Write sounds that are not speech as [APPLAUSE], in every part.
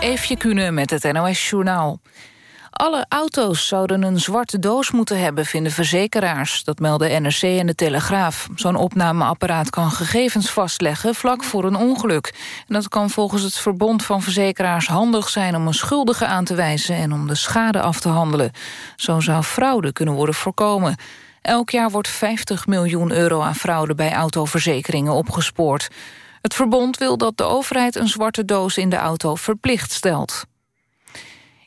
Eefje Kunnen met het NOS-journaal. Alle auto's zouden een zwarte doos moeten hebben, vinden verzekeraars. Dat melden NRC en de Telegraaf. Zo'n opnameapparaat kan gegevens vastleggen vlak voor een ongeluk. En dat kan volgens het Verbond van Verzekeraars handig zijn... om een schuldige aan te wijzen en om de schade af te handelen. Zo zou fraude kunnen worden voorkomen. Elk jaar wordt 50 miljoen euro aan fraude bij autoverzekeringen opgespoord. Het verbond wil dat de overheid een zwarte doos in de auto verplicht stelt.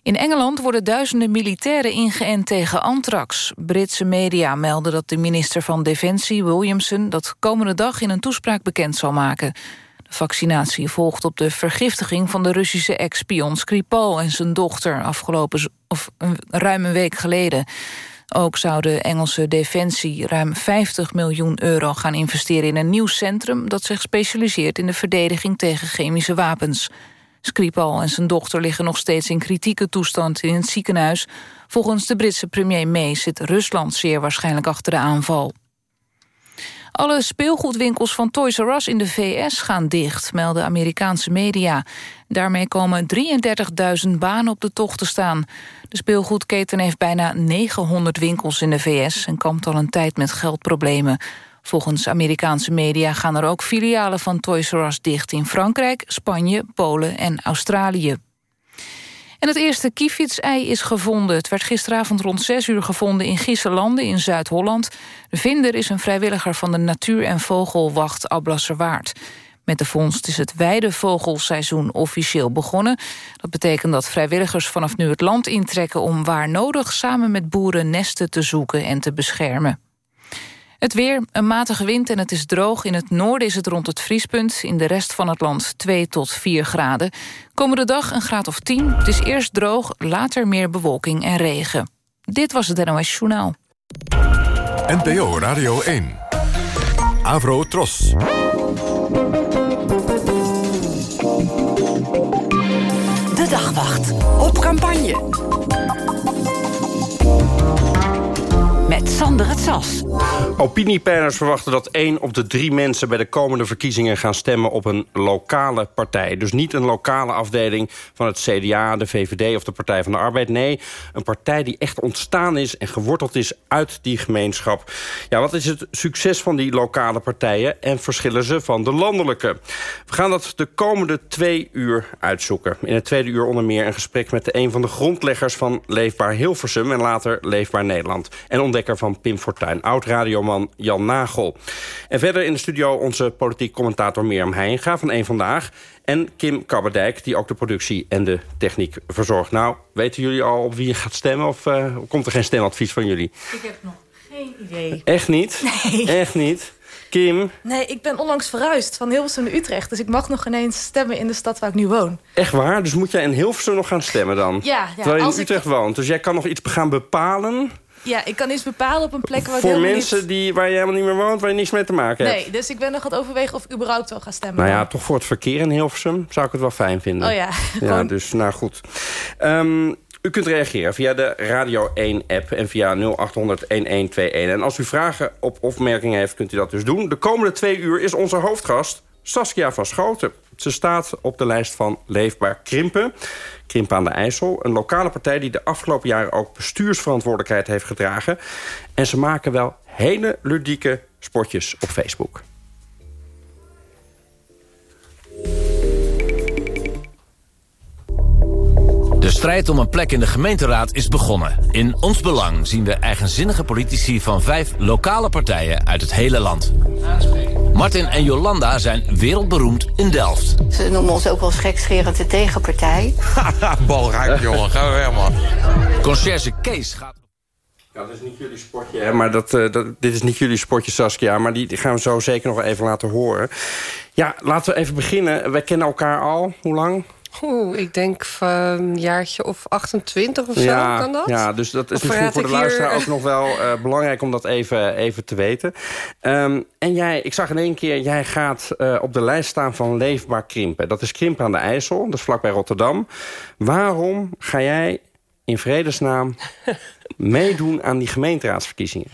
In Engeland worden duizenden militairen ingeënt tegen anthrax. Britse media melden dat de minister van Defensie, Williamson... dat komende dag in een toespraak bekend zal maken. De vaccinatie volgt op de vergiftiging van de Russische ex-spion Skripal... en zijn dochter afgelopen of ruim een week geleden. Ook zou de Engelse Defensie ruim 50 miljoen euro gaan investeren in een nieuw centrum dat zich specialiseert in de verdediging tegen chemische wapens. Skripal en zijn dochter liggen nog steeds in kritieke toestand in het ziekenhuis. Volgens de Britse premier May zit Rusland zeer waarschijnlijk achter de aanval. Alle speelgoedwinkels van Toys R Us in de VS gaan dicht, melden Amerikaanse media. Daarmee komen 33.000 banen op de tocht te staan. De speelgoedketen heeft bijna 900 winkels in de VS... en kampt al een tijd met geldproblemen. Volgens Amerikaanse media gaan er ook filialen van Toys R Us dicht... in Frankrijk, Spanje, Polen en Australië. En het eerste kievitsei is gevonden. Het werd gisteravond rond 6 uur gevonden in Gisselanden in Zuid-Holland. De vinder is een vrijwilliger van de natuur- en vogelwacht Ablasserwaard. Met de vondst is het weidevogelseizoen officieel begonnen. Dat betekent dat vrijwilligers vanaf nu het land intrekken... om waar nodig samen met boeren nesten te zoeken en te beschermen. Het weer, een matige wind en het is droog. In het noorden is het rond het vriespunt. In de rest van het land 2 tot 4 graden. Komende dag een graad of 10. Het is eerst droog, later meer bewolking en regen. Dit was het NOS Journaal. NPO Radio 1. Avro Tros. De Dagwacht. Op campagne. Met Sander het Sas. Opiniepeilers verwachten dat één op de drie mensen... bij de komende verkiezingen gaan stemmen op een lokale partij. Dus niet een lokale afdeling van het CDA, de VVD of de Partij van de Arbeid. Nee, een partij die echt ontstaan is en geworteld is uit die gemeenschap. Ja, wat is het succes van die lokale partijen... en verschillen ze van de landelijke? We gaan dat de komende twee uur uitzoeken. In het tweede uur onder meer een gesprek met een van de grondleggers... van Leefbaar Hilversum en later Leefbaar Nederland. En ontdekker van Pim Fortuyn, oud-radioman Jan Nagel. En verder in de studio onze politiek commentator Mirjam Heinga van Eén Vandaag... en Kim Kabberdijk, die ook de productie en de techniek verzorgt. Nou, weten jullie al op wie je gaat stemmen of uh, komt er geen stemadvies van jullie? Ik heb nog geen idee. Echt niet? Nee. Echt niet? Kim? Nee, ik ben onlangs verhuisd van Hilversum naar Utrecht. Dus ik mag nog ineens stemmen in de stad waar ik nu woon. Echt waar? Dus moet jij in Hilversum nog gaan stemmen dan? Ja. ja Terwijl je in Utrecht ik... woont. Dus jij kan nog iets gaan bepalen... Ja, ik kan iets bepalen op een plek waar ik Voor mensen niet... die, waar je helemaal niet meer woont, waar je niks mee te maken hebt. Nee, dus ik ben nog aan het overwegen of ik überhaupt wel ga stemmen. Nou ja, toch voor het verkeer in Hilversum zou ik het wel fijn vinden. Oh ja, [LAUGHS] Ja, gewoon- dus nou goed. Ehm, u kunt reageren via de Radio 1-app en via 0800-1121. En als u vragen of opmerkingen heeft, kunt u dat dus doen. De komende twee uur is onze hoofdgast Saskia van Schoten. Ze staat op de lijst van Leefbaar Krimpen. Krimpen aan de IJssel. Een lokale partij die de afgelopen jaren ook bestuursverantwoordelijkheid heeft gedragen. En ze maken wel hele ludieke spotjes op Facebook. De strijd om een plek in de gemeenteraad is begonnen. In ons belang zien we eigenzinnige politici van vijf lokale partijen uit het hele land. Martin en Jolanda zijn wereldberoemd in Delft. Ze noemen ons ook wel schekscherend de tegenpartij. Bal raakt, [LAUGHS] jongen. Gaan we weg, man. Conciërge Kees gaat... Ja, dat is niet jullie sportje, hè? maar dat, eh, dat, dit is niet jullie sportje, Saskia. Maar die, die gaan we zo zeker nog even laten horen. Ja, laten we even beginnen. Wij kennen elkaar al. Hoe lang? Oeh, ik denk van een jaartje of 28 of zo, ja, kan dat? Ja, dus dat is Of misschien voor de hier- luisteraar ook nog wel eh, belangrijk om dat even, even te weten. Ehm, en jij, ik zag in één keer, jij gaat eh, op de lijst staan van Leefbaar Krimpen. Dat is Krimpen aan de IJssel, dat is vlakbij Rotterdam. Waarom ga jij in vredesnaam [LAUGHS] meedoen aan die gemeenteraadsverkiezingen?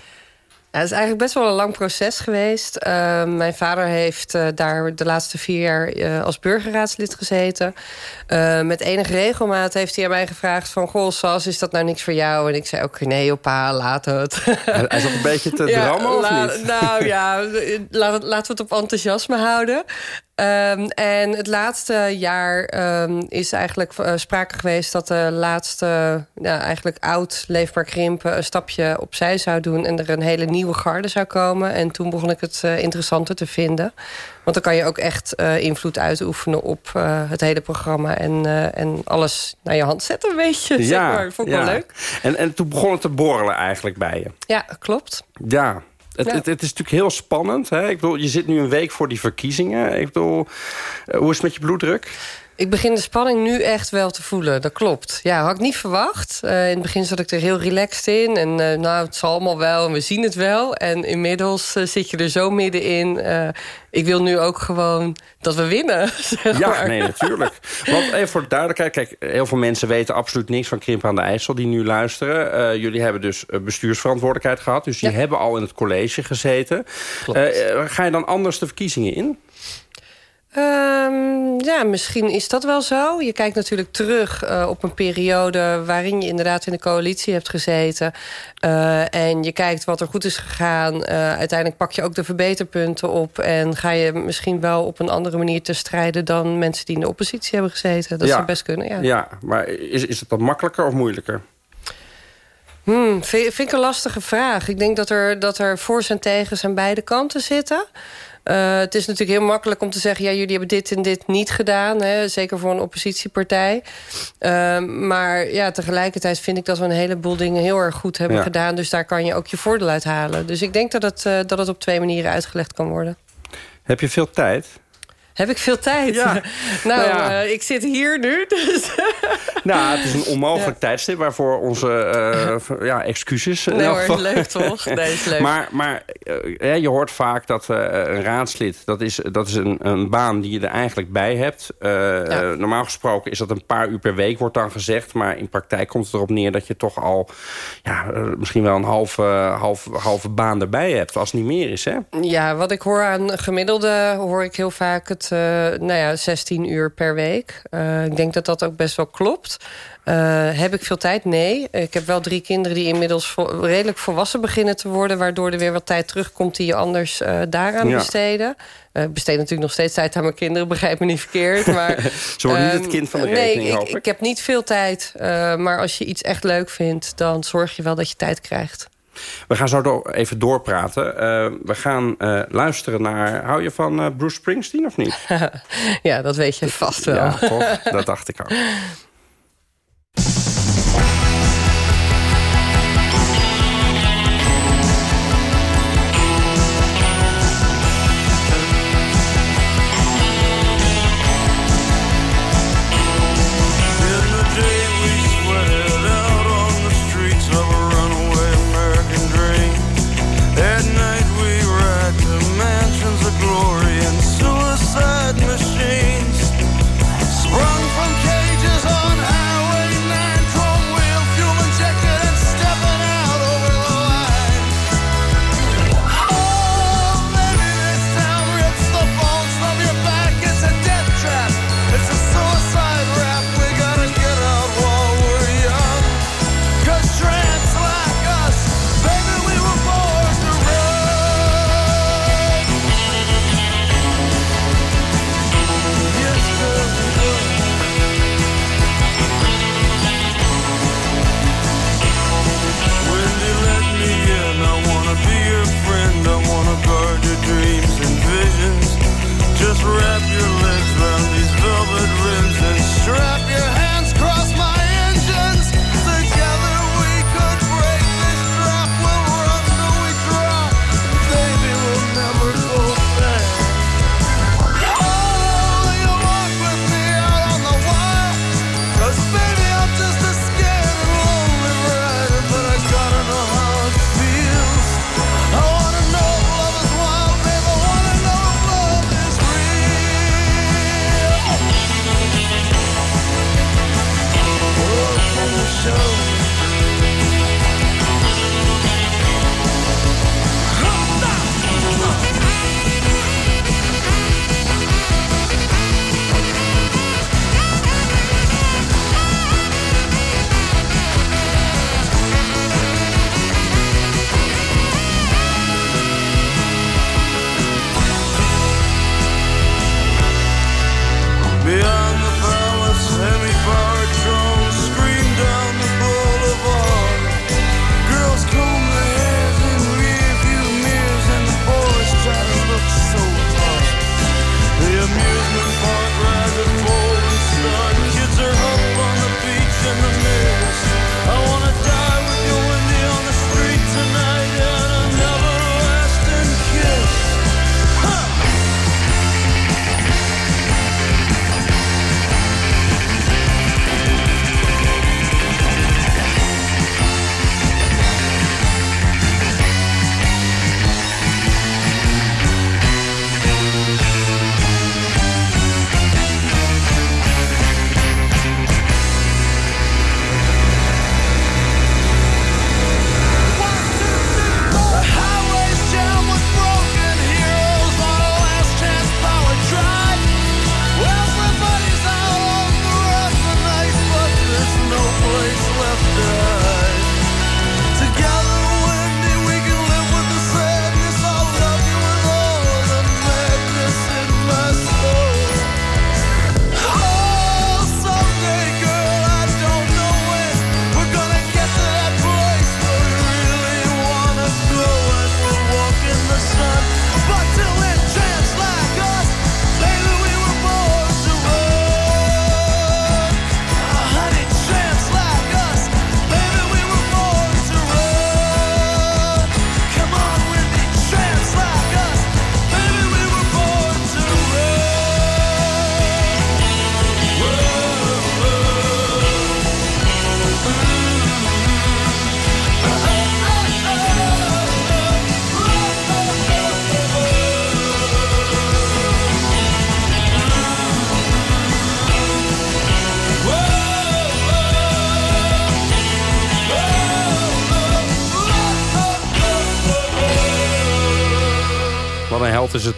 Het is eigenlijk best wel een lang proces geweest. Uh, mijn vader heeft uh, daar de laatste vier jaar uh, als burgerraadslid gezeten. met enige regelmaat heeft hij aan mij gevraagd van... goh, Sas, is dat nou niks voor jou? En ik zei ook, nee, opa, laat het. Hij zat een beetje te [LAUGHS] ja, drammen, of niet? Nou ja, [LAUGHS] laten we het op enthousiasme houden. Um, en het laatste jaar um, is eigenlijk uh, sprake geweest... dat de laatste, ja, eigenlijk oud leefbaar krimpen... een stapje opzij zou doen en er een hele nieuwe garde zou komen. En toen begon ik het uh, interessanter te vinden. Want dan kan je ook echt uh, invloed uitoefenen op het hele programma... En, en alles naar je hand zetten, een beetje. Ja, [LAUGHS] zeg maar. Vond ik ja. wel leuk. En, en toen begon het te borrelen eigenlijk bij je. Ja, klopt. Ja, het, het, het, is natuurlijk heel spannend. Hè? Ik bedoel, je zit nu een week voor die verkiezingen. Ik bedoel, hoe is het met je bloeddruk? Ik begin de spanning nu echt wel te voelen, dat klopt. Ja, had ik niet verwacht. Uh, in het begin zat ik er heel relaxed in. En uh, nou, het zal allemaal wel en we zien het wel. En inmiddels uh, zit je er zo middenin. ik wil nu ook gewoon dat we winnen. [LAUGHS] Zeg ja, nee, natuurlijk. Want even voor de duidelijkheid. Kijk, heel veel mensen weten absoluut niks van Krimp aan de IJssel... die nu luisteren. jullie hebben dus bestuursverantwoordelijkheid gehad. Dus die ja. hebben al in het college gezeten. ga je dan anders de verkiezingen in? Um, ja, misschien is dat wel zo. Je kijkt natuurlijk terug uh, op een periode... waarin je inderdaad in de coalitie hebt gezeten. Uh, en je kijkt wat er goed is gegaan. Uh, uiteindelijk pak je ook de verbeterpunten op... en ga je misschien wel op een andere manier te strijden... dan mensen die in de oppositie hebben gezeten. Dat ja. zou best kunnen, ja. Ja, maar is, is het dan makkelijker of moeilijker? Hmm, vind, vind ik een lastige vraag. Ik denk dat er, dat er voor's en tegens aan beide kanten zitten... Uh, het is natuurlijk heel makkelijk om te zeggen... ja, jullie hebben dit en dit niet gedaan. Hè, zeker voor een oppositiepartij. Uh, maar ja, tegelijkertijd vind ik dat we een heleboel dingen... heel erg goed hebben ja. gedaan. Dus daar kan je ook je voordeel uit halen. Dus ik denk dat het, uh, dat het op twee manieren uitgelegd kan worden. Heb je veel tijd? Heb ik veel tijd? Ja. [LAUGHS] nou, nou ja. uh, ik zit hier nu. [LAUGHS] Dus. nou, het is een onmogelijk ja. tijdstip waarvoor onze uh, ja, excuses. Nee hoor, leuk toch? Nee, is leuk. Maar, maar uh, je hoort vaak dat een raadslid, dat is, dat is een, een baan die je er eigenlijk bij hebt. Ja. Normaal gesproken is dat een paar uur per week, wordt dan gezegd. Maar in praktijk komt het erop neer dat je toch al ja, misschien wel een halve, halve, halve baan erbij hebt. Als het niet meer is, hè? Ja, wat ik hoor aan gemiddelde, hoor ik heel vaak het uh, nou ja, 16 uur per week. Uh, ik denk dat dat ook best wel klopt. Uh, heb ik veel tijd? Nee. Ik heb wel drie kinderen die inmiddels vo redelijk volwassen beginnen te worden... waardoor er weer wat tijd terugkomt die je anders daaraan ja. besteden. Ik besteed natuurlijk nog steeds tijd aan mijn kinderen, begrijp me niet verkeerd. Maar, [LAUGHS] Ze worden niet het kind van de rekening, nee, ik, ik. ik heb niet veel tijd. maar als je iets echt leuk vindt, dan zorg je wel dat je tijd krijgt. We gaan zo door, even doorpraten. Uh, we gaan uh, luisteren naar... Hou je van uh, Bruce Springsteen of niet? [LAUGHS] ja, dat weet je vast wel. Ja, toch? dat dacht ik ook. [LAUGHS]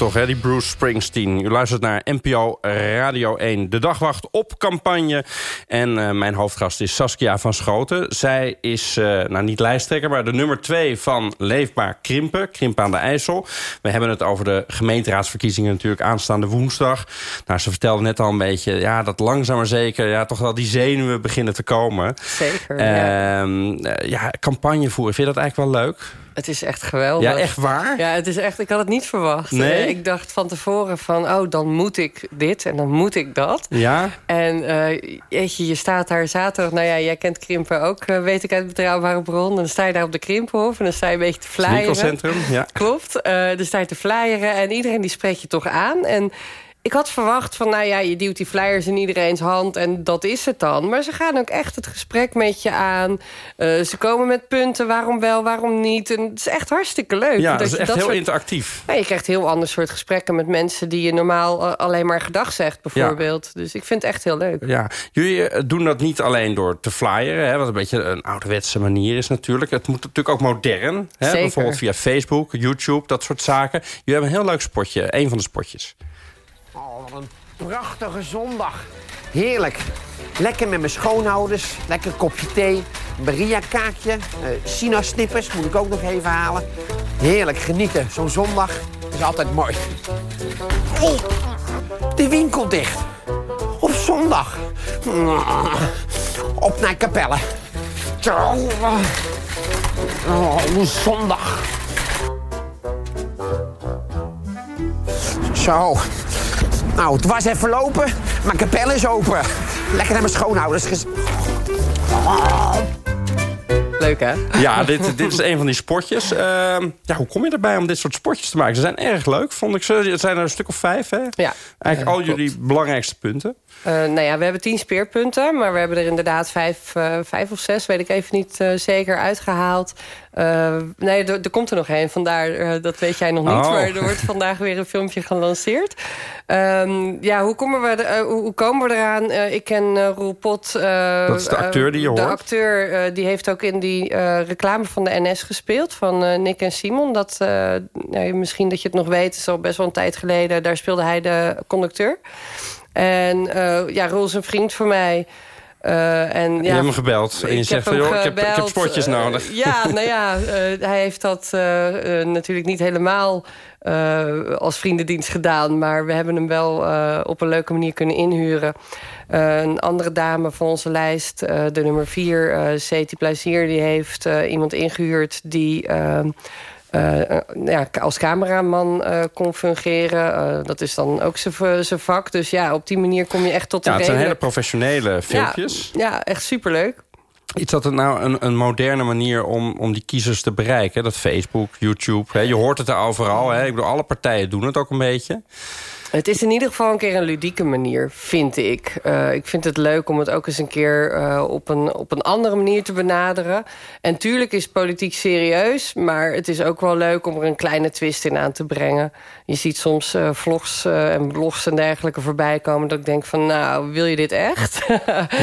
toch, hè? die Bruce Springsteen. U luistert naar NPO Radio 1. De dagwacht op campagne. En uh, mijn hoofdgast is Saskia van Schoten. Zij is, uh, nou niet lijsttrekker, maar de nummer 2 van Leefbaar Krimpen. Krimpen aan de IJssel. We hebben het over de gemeenteraadsverkiezingen natuurlijk aanstaande woensdag. Nou, ze vertelde net al een beetje, ja, dat langzaam maar zeker... ja, toch wel die zenuwen beginnen te komen. Zeker, ja. Uh, ja, campagne voeren, vind je dat eigenlijk wel leuk? Het is echt geweldig. Ja, echt waar? Ja, het is echt, ik had het niet verwacht. Nee? Ik dacht van tevoren van, oh, dan moet ik dit en dan moet ik dat. Ja? En uh, jeetje, je staat daar zaterdag... Nou ja, jij kent Krimpen ook, uh, weet ik uit betrouwbare bron. En dan sta je daar op de Krimphof en dan sta je een beetje te flyeren. Winkelcentrum, ja. Klopt. Uh, dan sta je te flyeren en iedereen die spreekt je toch aan. En ik had verwacht van, nou ja, je duwt die flyers in iedereen's hand... en dat is het dan. Maar ze gaan ook echt het gesprek met je aan. Uh, ze komen met punten, waarom wel, waarom niet. En het is echt hartstikke leuk. Ja, dat is echt dat heel soort, interactief. Ja, je krijgt heel ander soort gesprekken met mensen... die je normaal uh, alleen maar gedag zegt, bijvoorbeeld. Ja. Dus ik vind het echt heel leuk. Ja, jullie doen dat niet alleen door te flyeren... Hè, wat een beetje een ouderwetse manier is natuurlijk. Het moet natuurlijk ook modern. Hè, bijvoorbeeld via Facebook, YouTube, dat soort zaken. Jullie hebben een heel leuk spotje, een van de spotjes. Wat een prachtige zondag. Heerlijk. Lekker met mijn schoonouders. Lekker kopje thee. Maria-kaakje. Sinasnippers moet ik ook nog even halen. Heerlijk genieten. Zo'n zondag is altijd mooi. Oh, de winkel dicht. Op zondag. Op naar Capelle. Oh, zondag. Zo. Nou, het was even lopen, maar kapel is open. Lekker naar mijn schoonouders. Oh. Leuk, hè? Ja, dit, dit is een van die sportjes. Uh, ja, hoe kom je erbij om dit soort sportjes te maken? Ze zijn erg leuk, vond ik ze. Het zijn er een stuk of vijf, hè? Ja. Eigenlijk ja, al jullie belangrijkste punten. Uh, nou ja, we hebben tien speerpunten, maar we hebben er inderdaad vijf, uh, vijf of zes, weet ik even niet uh, zeker, uitgehaald. nee, er, komt er nog een, vandaar, dat weet jij nog niet. Oh. Maar er wordt vandaag weer een filmpje gelanceerd. Um, ja, hoe komen, we er, hoe, komen we eraan? ik ken Roel Pot. dat is de acteur die je de hoort? De acteur, die heeft ook in die reclame van de NS gespeeld, van Nick en Simon. Dat, nou, misschien dat je het nog weet, is al best wel een tijd geleden. Daar speelde hij de conducteur. En uh, ja, Roel is een vriend voor mij. Uh, en, ja, je hebt hem gebeld en je zegt van, joh, ik heb, ik heb sportjes uh, nodig. ja, [LAUGHS] nou ja, hij heeft dat natuurlijk niet helemaal als vriendendienst gedaan. Maar we hebben hem wel op een leuke manier kunnen inhuren. een andere dame van onze lijst, de nummer vier, uh, Ceti Plaisier... die heeft iemand ingehuurd die... Uh, ja, als cameraman uh, kon fungeren. Dat is dan ook zijn vak. Dus ja, op die manier kom je echt tot de Ja, het zijn hele professionele filmpjes. Ja, ja echt superleuk. Is dat het nou een, een moderne manier om, om die kiezers te bereiken? Dat Facebook, YouTube, hè? je hoort het er overal. Hè? Ik bedoel, alle partijen doen het ook een beetje. Het is in ieder geval een keer een ludieke manier, vind ik. Uh, ik vind het leuk om het ook eens een keer uh, op, een, op een andere manier te benaderen. En tuurlijk is politiek serieus, maar het is ook wel leuk om er een kleine twist in aan te brengen. Je ziet soms uh, vlogs en blogs en dergelijke voorbij komen... dat ik denk van, nou, wil je dit echt? [LAUGHS]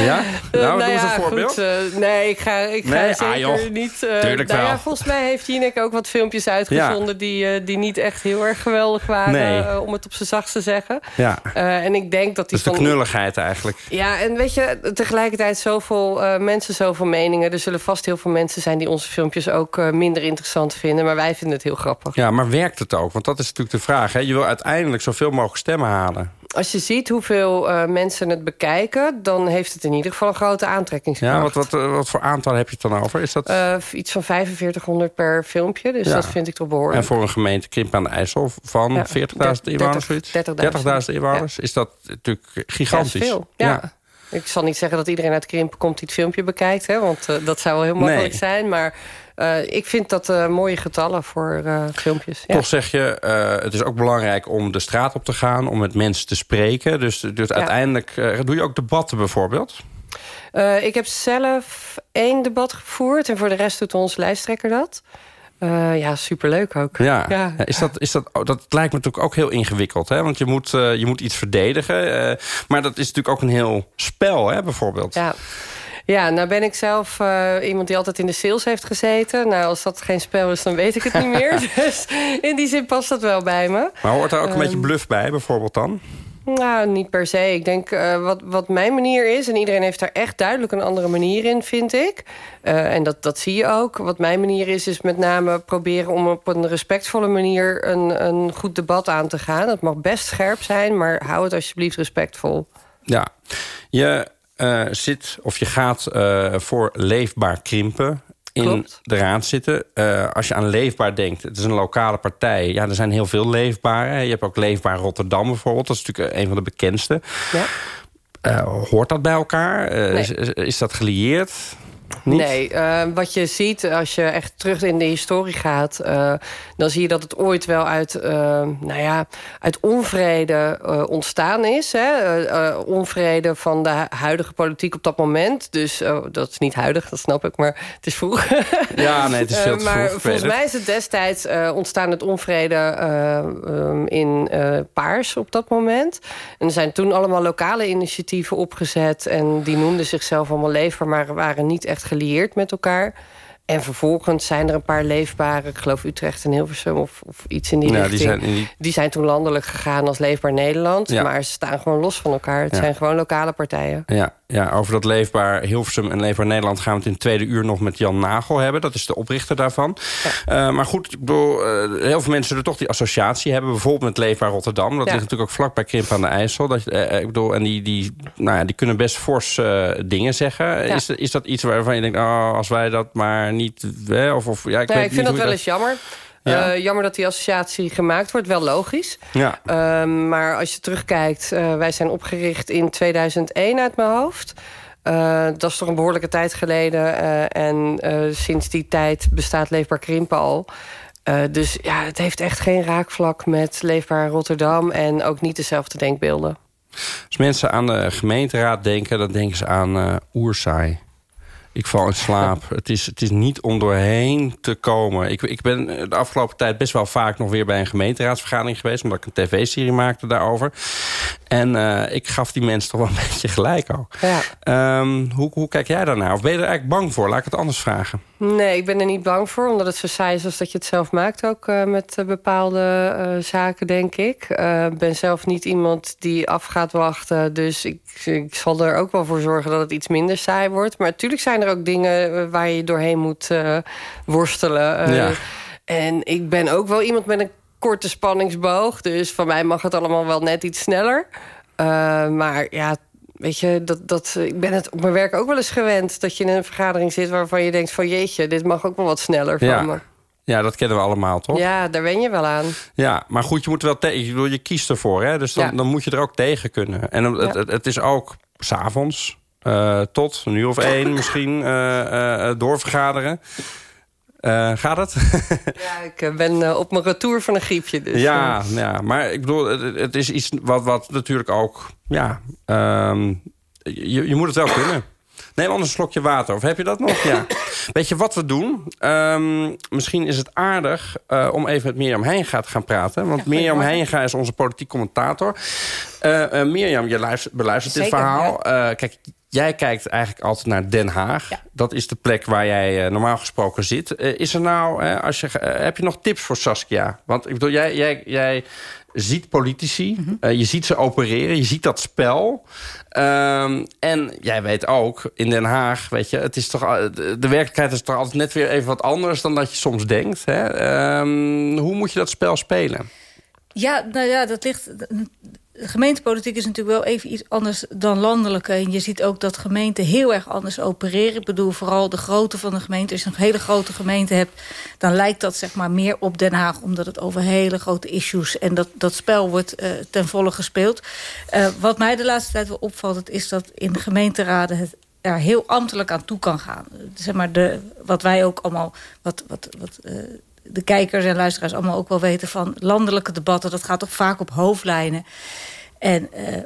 Ja? Nou, nou doe eens een voorbeeld. Goed, nee, ik ga, ik ga Nee, zeker ah, joh. niet... Tuurlijk nou wel. ja, volgens mij heeft Jinek ook wat filmpjes uitgezonden... Die, die niet echt heel erg geweldig waren, Nee. om het op zijn zachtst te zeggen. Ja, en ik denk dat die dus de van... knulligheid eigenlijk. Ja, en weet je, tegelijkertijd zoveel mensen, zoveel meningen. Er zullen vast heel veel mensen zijn die onze filmpjes ook minder interessant vinden. Maar wij vinden het heel grappig. Ja, maar werkt het ook? Want dat is natuurlijk de vraag. Hè? Je wil uiteindelijk zoveel mogelijk stemmen halen. Als je ziet hoeveel uh, mensen het bekijken... dan heeft het in ieder geval een grote aantrekkingskracht. Ja, wat, wat, uh, wat voor aantal heb je het dan over? Is dat... Uh, iets van 4500 per filmpje, dus Ja. dat vind ik toch behoorlijk. En voor een gemeente Krimp aan de IJssel van Ja, 40.000 inwoners, 30 zoiets? 30.000 inwoners, is dat natuurlijk gigantisch. veel. Ja. Ik zal niet zeggen dat iedereen uit Krimpen komt die het filmpje bekijkt. Hè, want uh, dat zou wel heel makkelijk Nee. zijn. Maar uh, ik vind dat uh, mooie getallen voor uh, filmpjes. Ja. Toch zeg je, het is ook belangrijk om de straat op te gaan... om met mensen te spreken. Dus, dus uiteindelijk doe je ook debatten bijvoorbeeld? Ik heb zelf één debat gevoerd... en voor de rest doet onze lijsttrekker dat. Uh, ja, superleuk ook. Ja, Ja. Is dat, is dat, oh, dat lijkt me natuurlijk ook heel ingewikkeld. Hè? Want je moet, uh, je moet iets verdedigen. Uh, maar dat is natuurlijk ook een heel spel, hè, bijvoorbeeld. Ja. Ja, nou ben ik zelf uh, iemand die altijd in de sales heeft gezeten. Nou, als dat geen spel is, dan weet ik het niet meer. [LAUGHS] Dus in die zin past dat wel bij me. Maar hoort daar ook een beetje ehm, bluff bij, bijvoorbeeld dan? Nou, niet per se. Ik denk uh, wat, wat mijn manier is... en iedereen heeft daar echt duidelijk een andere manier in, vind ik. Uh, en dat, dat zie je ook. Wat mijn manier is, is met name proberen... om op een respectvolle manier een, een goed debat aan te gaan. Dat mag best scherp zijn, maar hou het alsjeblieft respectvol. Ja, je uh, zit of je gaat uh, voor leefbaar krimpen in de raad zitten. Uh, als je aan Leefbaar denkt, het is een lokale partij. Ja, er zijn heel veel leefbare. Je hebt ook Leefbaar Rotterdam bijvoorbeeld. Dat is natuurlijk een van de bekendste. Ja. Hoort dat bij elkaar? Nee. is, is, dat gelieerd? Nee, uh, wat je ziet als je echt terug in de historie gaat... Uh, dan zie je dat het ooit wel uit, uh, nou ja, uit onvrede ontstaan is. Hè? onvrede van de huidige politiek op dat moment. Dus dat is niet huidig, dat snap ik, maar het is vroeg. [LAUGHS] Ja, nee, het is veel te Maar vroeg, volgens mij is het destijds ontstaan het onvrede um, in Paars op dat moment. En er zijn toen allemaal lokale initiatieven opgezet... en die noemden zichzelf allemaal leefbaar, maar waren niet echt gelieerd met elkaar. En vervolgens zijn er een paar leefbare, ik geloof Utrecht en Hilversum of, of iets in die richting. Die zijn, die... zijn, toen landelijk gegaan als Leefbaar Nederland. Ja. Maar ze staan gewoon los van elkaar. Het zijn gewoon lokale partijen. Ja, ja, over dat Leefbaar Hilversum en Leefbaar Nederland... gaan we het in het tweede uur nog met Jan Nagel hebben. Dat is de oprichter daarvan. Uh, maar goed, ik bedoel, uh, heel veel mensen zullen toch die associatie hebben. Bijvoorbeeld met Leefbaar Rotterdam. Dat ligt natuurlijk ook vlak bij Krimp aan de IJssel. Dat, uh, ik bedoel, en die, die, nou ja, die kunnen best fors dingen zeggen. Is, is dat iets waarvan je denkt... Oh, als wij dat maar niet... of, of, ja, ik, nee, ik vind dat wel eens jammer. Ja. Uh, jammer dat die associatie gemaakt wordt, wel logisch. Ja. Uh, maar als je terugkijkt, uh, wij zijn opgericht in 2001 uit mijn hoofd. Uh, dat is toch een behoorlijke tijd geleden. en sinds die tijd bestaat Leefbaar Krimpen al. dus ja, het heeft echt geen raakvlak met Leefbaar Rotterdam... en ook niet dezelfde denkbeelden. Als mensen aan de gemeenteraad denken, dan denken ze aan oersaai. Ik val in slaap. het, is, het is niet om doorheen te komen. Ik, ik ben de afgelopen tijd best wel vaak nog weer bij een gemeenteraadsvergadering geweest... omdat ik een tv-serie maakte daarover. En uh, ik gaf die mensen toch wel een [LAUGHS] beetje gelijk ook. Ja. Um, hoe, hoe kijk jij daarnaar? Of ben je er eigenlijk bang voor? Laat ik het anders vragen. Nee, ik ben er niet bang voor. Omdat het zo saai is als dat je het zelf maakt. Ook uh, met uh, bepaalde zaken, denk ik. Ik ben zelf niet iemand die af gaat wachten. Dus ik, ik zal er ook wel voor zorgen dat het iets minder saai wordt. Maar natuurlijk zijn er ook dingen waar je doorheen moet worstelen. Ja. En ik ben ook wel iemand met een korte spanningsboog. Dus van mij mag het allemaal wel net iets sneller. maar ja, weet je, dat, dat, ik ben het op mijn werk ook wel eens gewend... dat je in een vergadering zit waarvan je denkt van... jeetje, dit mag ook wel wat sneller van me. Ja, dat kennen we allemaal, toch? Ja, daar wen je wel aan. Ja, maar goed, je moet wel tegen. Je kiest ervoor, hè? Dus dan, dan moet je er ook tegen kunnen. En het, het, het is ook s'avonds uh, tot nu of één [LAUGHS] misschien uh, uh, doorvergaderen. Uh, gaat het? [LAUGHS] ja, ik ben op mijn retour van een griepje. Dus, ja, ja, maar ik bedoel, het, het, is iets wat, wat natuurlijk ook... Ja, um, je, je moet het wel kunnen. Neem anders een slokje water. Of heb je dat nog? Ja. [LAUGHS] Weet je wat we doen? Um, misschien is het aardig uh, om even met Mirjam Heinga te gaan praten. Want ja, Mirjam Heinga is onze politiek commentator. Uh, uh, Mirjam, je luistert, beluistert Zeker, dit verhaal. Ja. kijk, Jij kijkt eigenlijk altijd naar Den Haag. Ja. Dat is de plek waar jij uh, normaal gesproken zit. Uh, is er nou, uh, als je, heb je nog tips voor Saskia? Want ik bedoel, jij, jij, jij ziet politici, mm -hmm. je ziet ze opereren, je ziet dat spel. Um, en jij weet ook, in Den Haag, weet je, het is toch, de werkelijkheid is toch altijd net weer even wat anders dan dat je soms denkt. Hè? Um, hoe moet je dat spel spelen? Ja, nou ja, dat ligt gemeentepolitiek is natuurlijk wel even iets anders dan landelijke. En je ziet ook dat gemeenten heel erg anders opereren. Ik bedoel, vooral de grootte van de gemeente. Als je een hele grote gemeente hebt, dan lijkt dat zeg maar meer op Den Haag. Omdat het over hele grote issues en dat, dat spel wordt uh, ten volle gespeeld. Uh, wat mij de laatste tijd wel opvalt, is dat in gemeenteraden het er heel ambtelijk aan toe kan gaan. Zeg maar de, wat wij ook allemaal, wat, wat, wat uh, de kijkers en luisteraars allemaal ook wel weten van landelijke debatten. Dat gaat toch vaak op hoofdlijnen. En uh,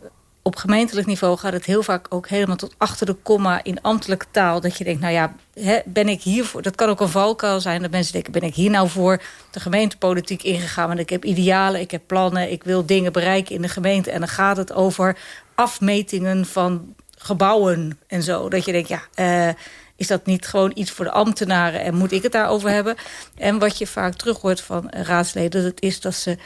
op gemeentelijk niveau gaat het heel vaak ook helemaal tot achter de komma in ambtelijke taal. Dat je denkt, nou ja, hè, ben ik hiervoor? Dat kan ook een valkuil zijn. Dat mensen denken, ben ik hier nou voor de gemeentepolitiek ingegaan? Want ik heb idealen, ik heb plannen, ik wil dingen bereiken in de gemeente. En dan gaat het over afmetingen van gebouwen en zo. Dat je denkt, ja, uh, is dat niet gewoon iets voor de ambtenaren... en moet ik het daarover hebben? En wat je vaak terug hoort van raadsleden... dat is dat ze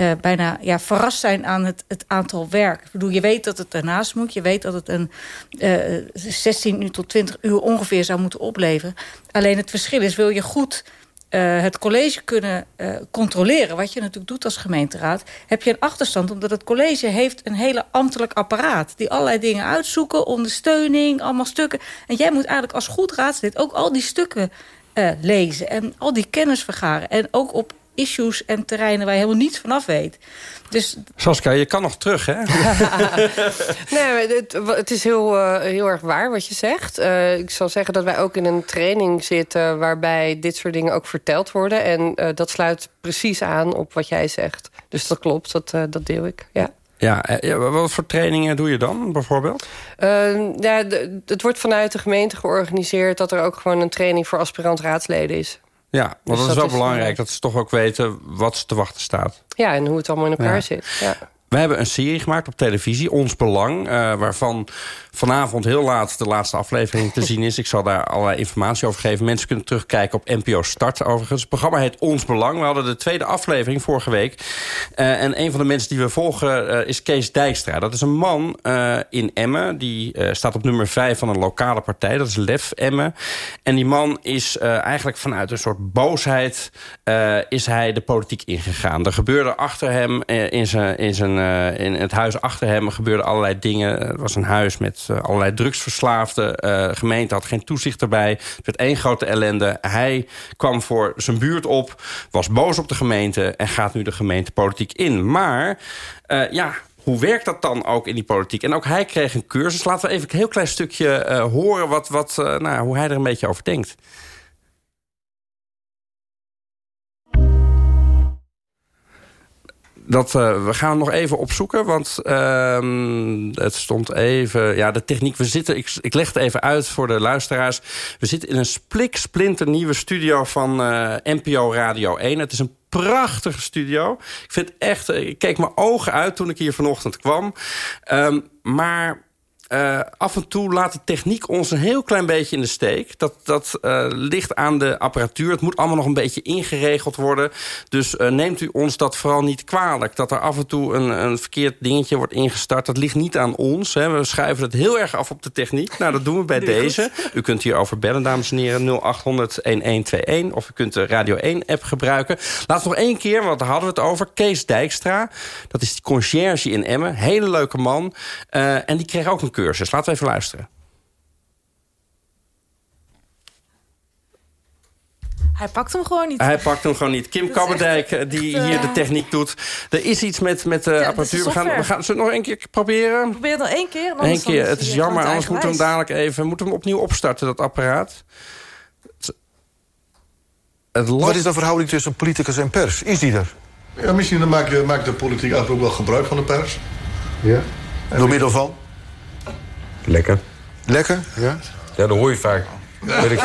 uh, bijna ja, verrast zijn aan het, het aantal werk. Ik bedoel, je weet dat het ernaast moet. Je weet dat het een uh, 16 uur tot 20 uur ongeveer zou moeten opleveren. Alleen het verschil is, wil je goed uh, het college kunnen uh, controleren... wat je natuurlijk doet als gemeenteraad... heb je een achterstand, omdat het college heeft een hele ambtelijk apparaat... die allerlei dingen uitzoeken, ondersteuning, allemaal stukken. En jij moet eigenlijk als goed raadslid ook al die stukken uh, lezen... en al die kennis vergaren. En ook op issues en terreinen waar je helemaal niets vanaf weet. Dus... Saskia, je kan nog terug, hè? [LAUGHS] nee, het, het is heel, uh, heel erg waar wat je zegt. Uh, ik zal zeggen dat wij ook in een training zitten... waarbij dit soort dingen ook verteld worden. En uh, dat sluit precies aan op wat jij zegt. Dus dat klopt, dat, dat deel ik, ja. Ja, wat voor trainingen doe je dan bijvoorbeeld? Uh, ja, de, het wordt vanuit de gemeente georganiseerd... dat er ook gewoon een training voor aspirant raadsleden is. Ja, want dus dat is wel is belangrijk dat ze toch ook weten wat ze te wachten staat. Ja, en hoe het allemaal in elkaar ja. zit. Ja. We hebben een serie gemaakt op televisie, Ons Belang... Uh, waarvan vanavond heel laat de laatste aflevering te zien is. Ik zal daar allerlei informatie over geven. Mensen kunnen terugkijken op NPO Start overigens. Het programma heet Ons Belang. We hadden de tweede aflevering vorige week. Uh, en een van de mensen die we volgen uh, is Kees Dijkstra. Dat is een man uh, in Emmen. Die staat op nummer 5 van een lokale partij. Dat is Lef Emmen. En die man is eigenlijk vanuit een soort boosheid... is hij de politiek ingegaan. Er gebeurde achter hem, in, zijn, in, zijn, in het huis achter hem... gebeurden allerlei dingen. Het was een huis met uh, allerlei drugsverslaafden. De gemeente had geen toezicht erbij. Het werd één grote ellende. Hij kwam voor zijn buurt op, was boos op de gemeente... en gaat nu de gemeentepolitiek in. Maar uh, ja, hoe werkt dat dan ook in die politiek? En ook hij kreeg een cursus. Laten we even een heel klein stukje horen wat, wat, nou, hoe hij er een beetje over denkt. Dat, uh, we gaan nog even opzoeken, want uh, het stond even... Ja, de techniek, we zitten... Ik, ik leg het even uit voor de luisteraars. We zitten in een splik splinter nieuwe studio van uh, NPO Radio 1. Het is een prachtige studio. Ik vind echt... Ik keek mijn ogen uit toen ik hier vanochtend kwam. Um, maar uh, af en toe laat de techniek ons een heel klein beetje in de steek. Dat, dat uh, ligt aan de apparatuur. Het moet allemaal nog een beetje ingeregeld worden. Dus uh, neemt u ons dat vooral niet kwalijk. Dat er af en toe een, een verkeerd dingetje wordt ingestart. Dat ligt niet aan ons. Hè. We schuiven het heel erg af op de techniek. Nou, dat doen we bij deze. U kunt hierover bellen, dames en heren. 0800-1121. Of u kunt de Radio 1-app gebruiken. We nog één keer, want daar hadden we het over. Kees Dijkstra. Dat is die conciërge in Emmen. Hele leuke man. en die kreeg ook een cursus. Laten we even luisteren. Hij pakt hem gewoon niet. Hij pakt hem gewoon niet. Kim Kabberdijk, die uh, hier de techniek doet. Er is iets met, met de ja, apparatuur. We gaan, we gaan ze nog één keer proberen. Probeer het nog één keer. Eén keer. Het is jammer, anders moeten we hem dadelijk even... moeten we hem opnieuw opstarten, dat apparaat. Het, Wat is de verhouding tussen politicus en pers? Is die er? Ja, misschien dan maakt, je, maakt de politiek eigenlijk ook wel gebruik van de pers. Ja. En Door middel van? Lekker. Lekker? Ja? Ja, dat hoor je vaak. Ja, de, ja,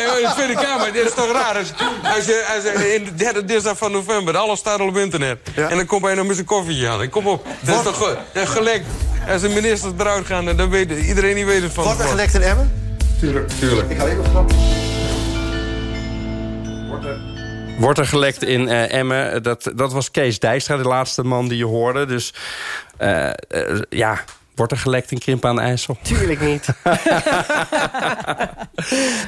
ja, in de Tweede Kamer, dit is toch raar. Als, als, je, als je in de derde dinsdag van november, alles staat al op internet. Ja. En dan komt hij nog met zijn koffie aan. Kom op, dat is toch gelekt. Als de ministers eruit gaan, dan weet iedereen niet weet het van. Wordt er gelekt in Emmen? Tuurlijk. Tuurlijk. Ik ga even grappen. Wordt er gelekt in uh, Emmen. Dat, dat was Kees Dijkstra, de laatste man die je hoorde. Dus uh, uh, ja, Wordt er gelekt in Krimpen aan de IJssel? Tuurlijk niet. [LAUGHS]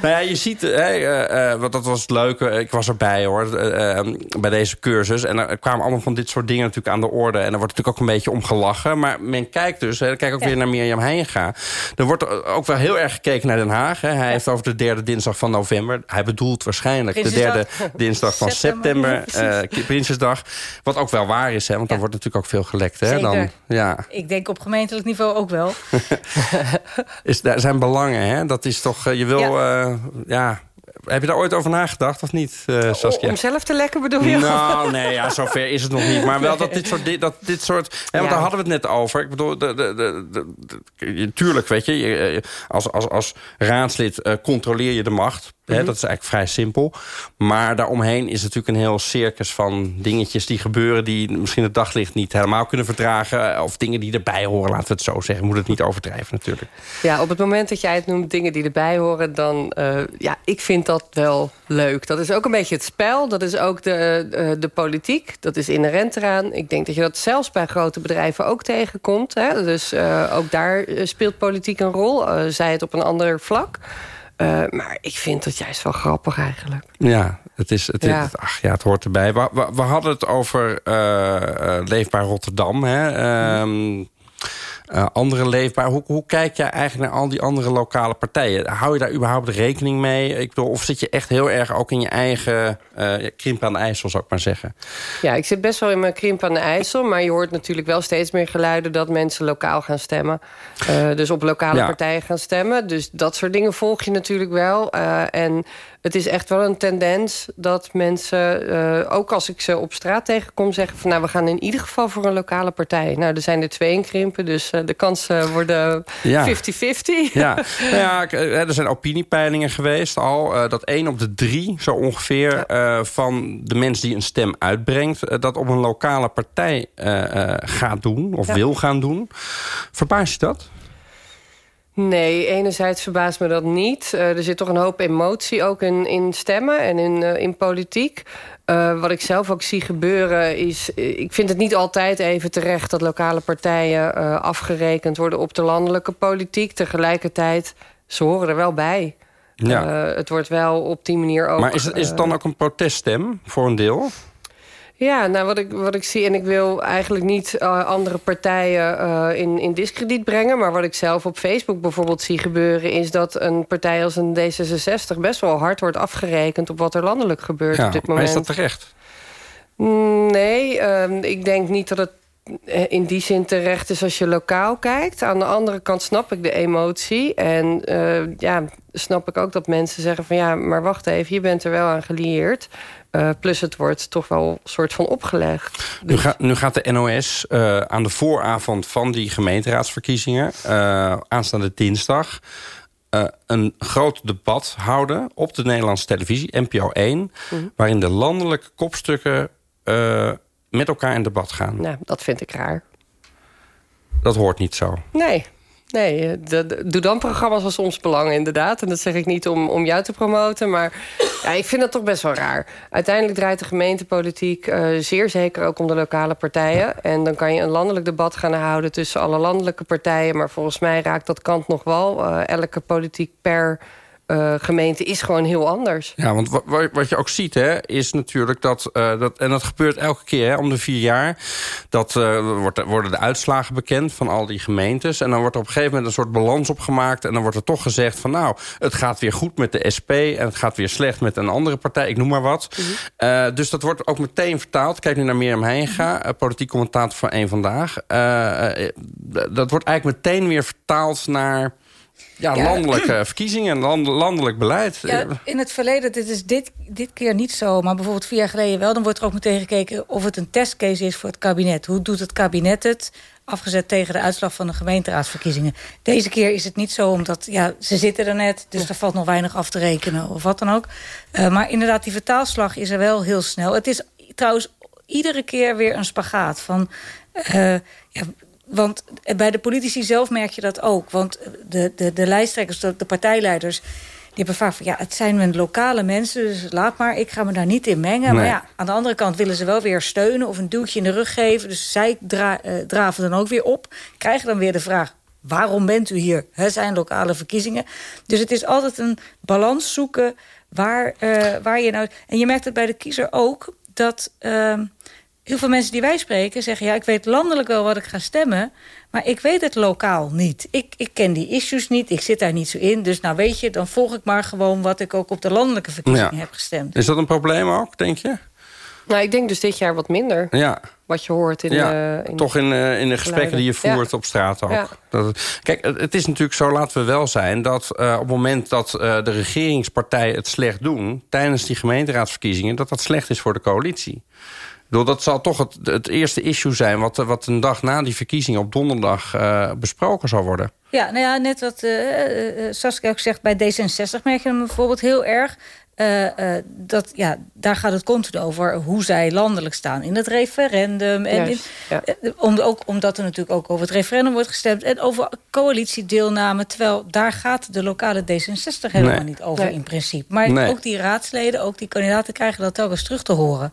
nou ja, je ziet, hè, uh, uh, want dat was het leuke. Ik was erbij hoor, uh, bij deze cursus. En er kwamen allemaal van dit soort dingen natuurlijk aan de orde. En er wordt natuurlijk ook een beetje om gelachen. Maar men kijkt dus, hè, kijk ook ja. weer naar Mirjam Heinga. Er wordt ook wel heel erg gekeken naar Den Haag. Hè. Hij ja. heeft over de derde dinsdag van november. Hij bedoelt waarschijnlijk Prinsesdag. de derde dinsdag van september. september Prinsjesdag. Wat ook wel waar is, hè, want ja. dan wordt natuurlijk ook veel gelekt. Hè, dan, ja. Ik denk op gemeentelijk niveau ook wel. [LAUGHS] is, daar zijn belangen, hè? Dat is toch, je wil, ja. Uh, ja. Heb je daar ooit over nagedacht, of niet, uh, Saskia? Om zelf te lekken, bedoel je? Nou, [LAUGHS] nee, ja, zover is het nog niet. Maar wel dat dit soort... Dat dit soort hè, want ja. daar hadden we het net over. Ik bedoel, de, de, de, tuurlijk, weet je... Als, als, als raadslid uh, controleer je de macht Hè, dat is eigenlijk vrij simpel. Maar daaromheen is natuurlijk een heel circus van dingetjes die gebeuren... die misschien het daglicht niet helemaal kunnen verdragen. Of dingen die erbij horen, laten we het zo zeggen. Moet het niet overdrijven natuurlijk. Ja, op het moment dat jij het noemt dingen die erbij horen... dan, uh, ja, ik vind dat wel leuk. Dat is ook een beetje het spel. Dat is ook de, uh, de politiek. Dat is inherent eraan. Ik denk dat je dat zelfs bij grote bedrijven ook tegenkomt. Hè? Dus uh, ook daar speelt politiek een rol. zij het op een ander vlak. Uh, maar ik vind het juist wel grappig eigenlijk. Ja, het, is, het, ja. Het, ach, ja, het hoort erbij. We, we, we hadden het over uh, Leefbaar Rotterdam. Hè? Uh, uh, andere leefbaar. Hoe, hoe kijk jij eigenlijk naar al die andere lokale partijen? Hou je daar überhaupt rekening mee? Ik bedoel, of zit je echt heel erg ook in je eigen uh, krimp aan de IJssel, zou ik maar zeggen? Ja, ik zit best wel in mijn krimp aan de IJssel. Maar je hoort natuurlijk wel steeds meer geluiden dat mensen lokaal gaan stemmen. Uh, dus op lokale ja. partijen gaan stemmen. Dus dat soort dingen volg je natuurlijk wel. en het is echt wel een tendens dat mensen, uh, ook als ik ze op straat tegenkom... zeggen van nou, we gaan in ieder geval voor een lokale partij. Nou, er zijn er twee in krimpen, dus uh, de kansen worden 50-50. Ja. ja. [LAUGHS] nou ja, er zijn opiniepeilingen geweest al. Uh, dat één op de drie, zo ongeveer, ja. van de mensen die een stem uitbrengt... dat op een lokale partij gaat doen, of wil gaan doen. Verbaas je dat? Nee, enerzijds verbaast me dat niet. Uh, er zit toch een hoop emotie ook in, in stemmen en in, uh, in politiek. Uh, wat ik zelf ook zie gebeuren is... ik vind het niet altijd even terecht dat lokale partijen afgerekend worden... op de landelijke politiek. Tegelijkertijd, ze horen er wel bij. Ja. het wordt wel op die manier ook... Maar is het, is het dan ook een proteststem voor een deel? Ja, nou wat ik, wat ik zie, en ik wil eigenlijk niet uh, andere partijen uh, in, in discrediet brengen... maar wat ik zelf op Facebook bijvoorbeeld zie gebeuren... is dat een partij als een D66 best wel hard wordt afgerekend... op wat er landelijk gebeurt ja, op dit moment. Maar is dat terecht? Nee, uh, ik denk niet dat het in die zin terecht is als je lokaal kijkt. Aan de andere kant snap ik de emotie. En uh, ja, snap ik ook dat mensen zeggen van... ja, maar wacht even, je bent er wel aan gelieerd. Uh, plus het wordt toch wel een soort van opgelegd. Dus... Nu, gaat, nu gaat de NOS uh, aan de vooravond van die gemeenteraadsverkiezingen... Aanstaande dinsdag... een groot debat houden op de Nederlandse televisie, NPO 1... Mm -hmm. waarin de landelijke kopstukken met elkaar in debat gaan. Nou, dat vind ik raar. Dat hoort niet zo. Nee, Nee, de, de, doe dan programma's als Ons Belang inderdaad. En dat zeg ik niet om, om jou te promoten. Maar ja, ik vind dat toch best wel raar. Uiteindelijk draait de gemeentepolitiek uh, zeer zeker ook om de lokale partijen. En dan kan je een landelijk debat gaan houden tussen alle landelijke partijen. Maar volgens mij raakt dat kant nog wel. Uh, elke politiek per uh, gemeente is gewoon heel anders. Ja, want wat, je ook ziet, hè, is natuurlijk dat, uh, dat... en dat gebeurt elke keer, hè, om de vier jaar... dat uh, wordt, worden de uitslagen bekend van al die gemeentes... en dan wordt er op een gegeven moment een soort balans opgemaakt... en dan wordt er toch gezegd van nou, het gaat weer goed met de SP... en het gaat weer slecht met een andere partij, ik noem maar wat. -hmm. dus dat wordt ook meteen vertaald. Kijk nu naar Mirjam Heinga, -hmm. politiek commentator van Eén Vandaag. dat wordt eigenlijk meteen weer vertaald naar... Ja, ja, landelijke [CLEARS THROAT] verkiezingen en land, landelijk beleid. Ja, in het verleden, dit is dit, dit keer niet zo... maar bijvoorbeeld vier jaar geleden wel... dan wordt er ook meteen gekeken of het een testcase is voor het kabinet. Hoe doet het kabinet het? Afgezet tegen de uitslag van de gemeenteraadsverkiezingen. Deze keer is het niet zo, omdat ja, ze zitten er net... dus er valt nog weinig af te rekenen of wat dan ook. Uh, maar inderdaad, die vertaalslag is er wel heel snel. Het is trouwens iedere keer weer een spagaat van... Uh, ja, want bij de politici zelf merk je dat ook. Want de, de, de lijsttrekkers, de, de partijleiders... die hebben vaak van, ja, het zijn mijn lokale mensen... dus laat maar, ik ga me daar niet in mengen. Nee. Maar ja, aan de andere kant willen ze wel weer steunen... of een duwtje in de rug geven. Dus zij dra uh, draven dan ook weer op. Krijgen dan weer de vraag, waarom bent u hier? Het zijn lokale verkiezingen. Dus het is altijd een balans zoeken... waar, uh, waar je nou... En je merkt het bij de kiezer ook, dat... Uh, heel veel mensen die wij spreken zeggen... ja, ik weet landelijk wel wat ik ga stemmen... maar ik weet het lokaal niet. Ik, ik ken die issues niet, ik zit daar niet zo in. Dus nou weet je, dan volg ik maar gewoon... wat ik ook op de landelijke verkiezingen ja. heb gestemd. Is dat een probleem ook, denk je? Nou, ik denk dus dit jaar wat minder. Ja. Wat je hoort in, ja, uh, in toch in, uh, in de gesprekken die je voert ja. op straat ook. Ja. Dat kijk, het is natuurlijk zo, laten we wel zijn... dat uh, op het moment dat de regeringspartijen het slecht doen... tijdens die gemeenteraadsverkiezingen... dat dat slecht is voor de coalitie. bedoel, dat zal toch het, het eerste issue zijn... Wat, wat een dag na die verkiezingen op donderdag uh, besproken zal worden. Ja, nou ja, net wat uh, uh, Saskia ook zegt... bij D66 merk je hem bijvoorbeeld heel erg... Uh, uh, dat, ja, daar gaat het continu over hoe zij landelijk staan in het referendum. En in, ja. uh, om, ook, omdat er natuurlijk ook over het referendum wordt gestemd... en over coalitiedeelname. Terwijl daar gaat de lokale D66 helemaal nee. niet over nee. in principe. Maar nee. ook die raadsleden, ook die kandidaten krijgen dat telkens terug te horen.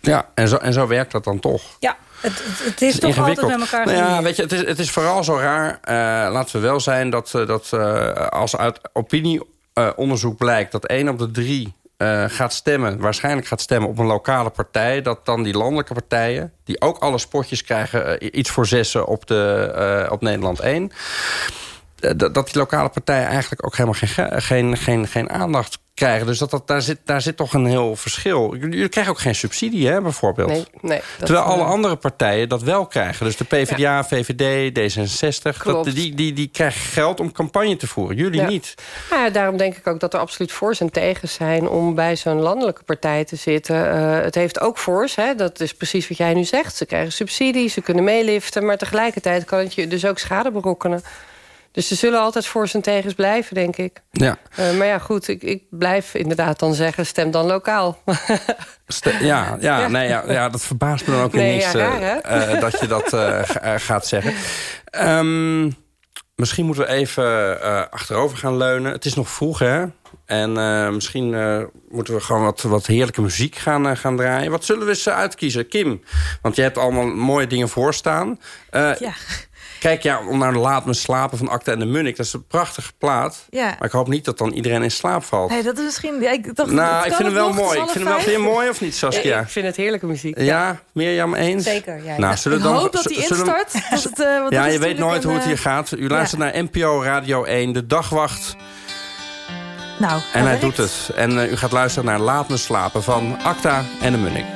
Ja, en zo, en zo werkt dat dan toch. Ja, het, het, het is, is toch altijd met elkaar nou ja, weet je, het is, het is vooral zo raar, uh, laten we wel zijn... dat, dat uh, als uit opinieonderzoek uh, blijkt dat één op de drie... Uh, gaat stemmen, waarschijnlijk gaat stemmen op een lokale partij... dat dan die landelijke partijen, die ook alle spotjes krijgen... Uh, iets voor zessen op, de, op Nederland 1... dat die lokale partijen eigenlijk ook helemaal geen, geen, geen, geen aandacht krijgen. Dus dat, dat, daar, zit, daar zit toch een heel verschil. Jullie krijgen ook geen subsidie, hè, bijvoorbeeld. Nee, nee, Terwijl alle andere partijen dat wel krijgen. Dus de PvdA, ja. VVD, D66, dat, die, die, die krijgen geld om campagne te voeren. Jullie ja. niet. Ja, daarom denk ik ook dat er absoluut voor's en tegens zijn... om bij zo'n landelijke partij te zitten. Uh, het heeft ook voor's, hè, dat is precies wat jij nu zegt. Ze krijgen subsidie, ze kunnen meeliften... maar tegelijkertijd kan het je dus ook schade berokkenen. Dus er zullen altijd voor zijn tegens blijven, denk ik. Ja. Uh, maar ja, goed, ik, ik blijf inderdaad dan zeggen... stem dan lokaal. [LAUGHS] Ste ja, ja, ja. Nee, ja, ja, dat verbaast me dan ook nee, niks... Ja, raar, uh, dat je dat [LAUGHS] uh, gaat zeggen. Um, misschien moeten we even achterover gaan leunen. Het is nog vroeg, hè? En misschien moeten we gewoon wat, wat heerlijke muziek gaan, gaan draaien. Wat zullen we eens uitkiezen? Kim, want je hebt allemaal mooie dingen voorstaan. ja. Kijk, ja, om naar Laat me slapen van Acta en de Munnik. Dat is een prachtige plaat. Ja. Maar ik hoop niet dat dan iedereen in slaap valt. Nee, dat is misschien... Ja, ik dacht, nou, ik vind hem wel mooi. Ik vind hem wel weer mooi, of niet, Saskia? Ja, ik vind het heerlijke muziek. Ja, ja Mirjam eens? Zeker, ja. Nou, zullen ik dan, hoop dat hij instart. Dat het, uh, ja, je weet nooit hoe het hier gaat. U luistert naar NPO Radio 1, de dagwacht... Nou, en hij werkt. doet het. En uh, u gaat luisteren naar Laat me slapen van Acta en de Munnik.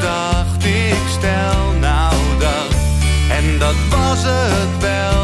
dacht ik stel nou dat. En dat was het wel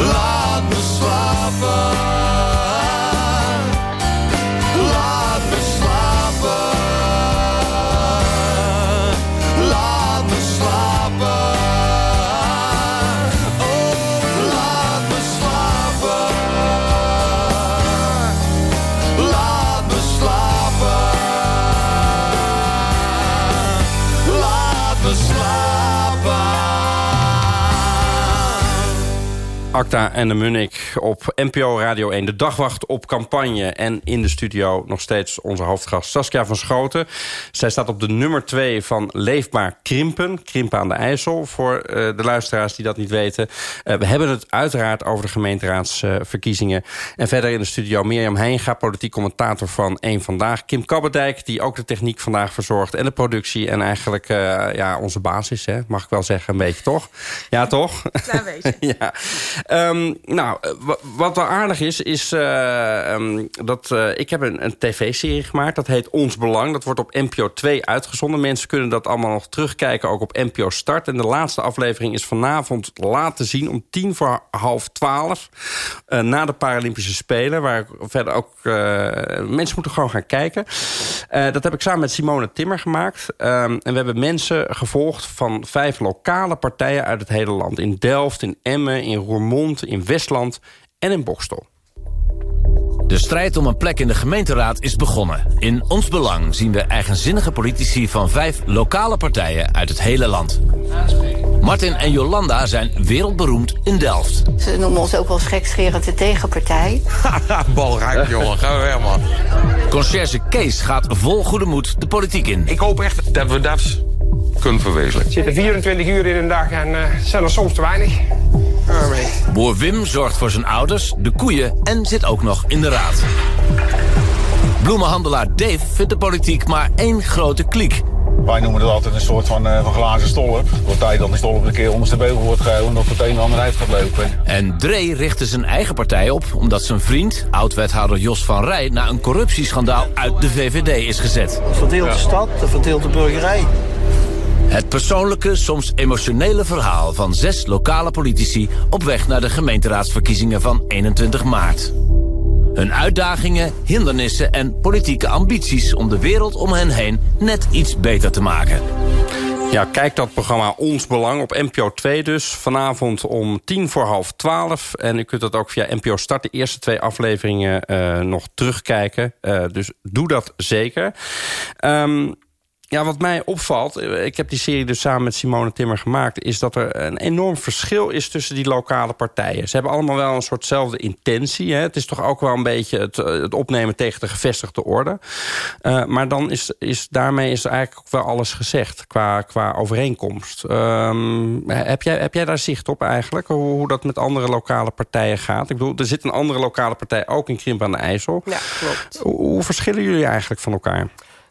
Love Acta en de Munnik op NPO Radio 1. De dagwacht op campagne. En in de studio nog steeds onze hoofdgast Saskia van Schoten. Zij staat op de nummer 2 van Leefbaar Krimpen. Krimpen aan de IJssel, voor uh, de luisteraars die dat niet weten. Uh, we hebben het uiteraard over de gemeenteraadsverkiezingen. en verder in de studio Mirjam Heinga, politiek commentator van Eén Vandaag. Kim Kabbedijk, die ook de techniek vandaag verzorgt. En de productie en eigenlijk uh, ja, onze basis, hè, mag ik wel zeggen, een beetje, toch? Ja, toch? Klein beetje. [LAUGHS] ja. Um, nou, wat wel aardig is, is uh, um, dat uh, ik heb een, een tv-serie gemaakt. Dat heet Ons Belang. Dat wordt op NPO 2 uitgezonden. Mensen kunnen dat allemaal nog terugkijken, ook op NPO Start. En de laatste aflevering is vanavond laten zien om tien voor half twaalf. Na de Paralympische Spelen. Waar verder ook mensen moeten gewoon gaan kijken. dat heb ik samen met Simone Timmer gemaakt. Um, en we hebben mensen gevolgd van vijf lokale partijen uit het hele land. In Delft, in Emmen, in Roermond, in Westland en in Bokstel. De strijd om een plek in de gemeenteraad is begonnen. In ons belang zien we eigenzinnige politici van vijf lokale partijen uit het hele land. Martin en Jolanda zijn wereldberoemd in Delft. Ze noemen ons ook wel schekscherend de tegenpartij. Bal raakt, jongen. Ga weg, man. Conciërge Kees gaat vol goede moed de politiek in. Ik hoop echt dat we dat kunnen verwezenlijken. zitten 24 uur in een dag en uh, zijn er soms te weinig. Boer Wim zorgt voor zijn ouders, de koeien en zit ook nog in de raad. Bloemenhandelaar Dave vindt de politiek maar één grote kliek. Wij noemen het altijd een soort van, uh, van glazen stolp. Wat tijd dan die stolp een keer ondersteboven wordt gehouden... en dat het een en ander uit gaat lopen. En Dree richtte zijn eigen partij op... omdat zijn vriend, oud-wethouder Jos van Rij... na een corruptieschandaal uit de VVD is gezet. Verdeelt de stad, verdeelt de burgerij. Het persoonlijke, soms emotionele verhaal van zes lokale politici... op weg naar de gemeenteraadsverkiezingen van 21 maart. Hun uitdagingen, hindernissen en politieke ambities... om de wereld om hen heen net iets beter te maken. Ja, kijk dat programma Ons Belang op NPO 2 dus. Vanavond om tien voor half twaalf. En u kunt dat ook via NPO Start, de eerste twee afleveringen, uh, nog terugkijken. Uh, dus doe dat zeker. Um, ja, wat mij opvalt, eh, ik heb die serie dus samen met Simone Timmer gemaakt... is dat er een enorm verschil is tussen die lokale partijen. Ze hebben allemaal wel een soortzelfde intentie. Hè? Het is toch ook wel een beetje het, eh, het opnemen tegen de gevestigde orde. Uh, maar dan is, is daarmee is eigenlijk ook wel alles gezegd qua, qua overeenkomst. Um, heb, jij, heb jij daar zicht op eigenlijk? Hoe, hoe, dat met andere lokale partijen gaat? Ik bedoel, er zit een andere lokale partij ook in Krimp aan de IJssel. Ja, klopt. Hoe, hoe verschillen jullie eigenlijk van elkaar?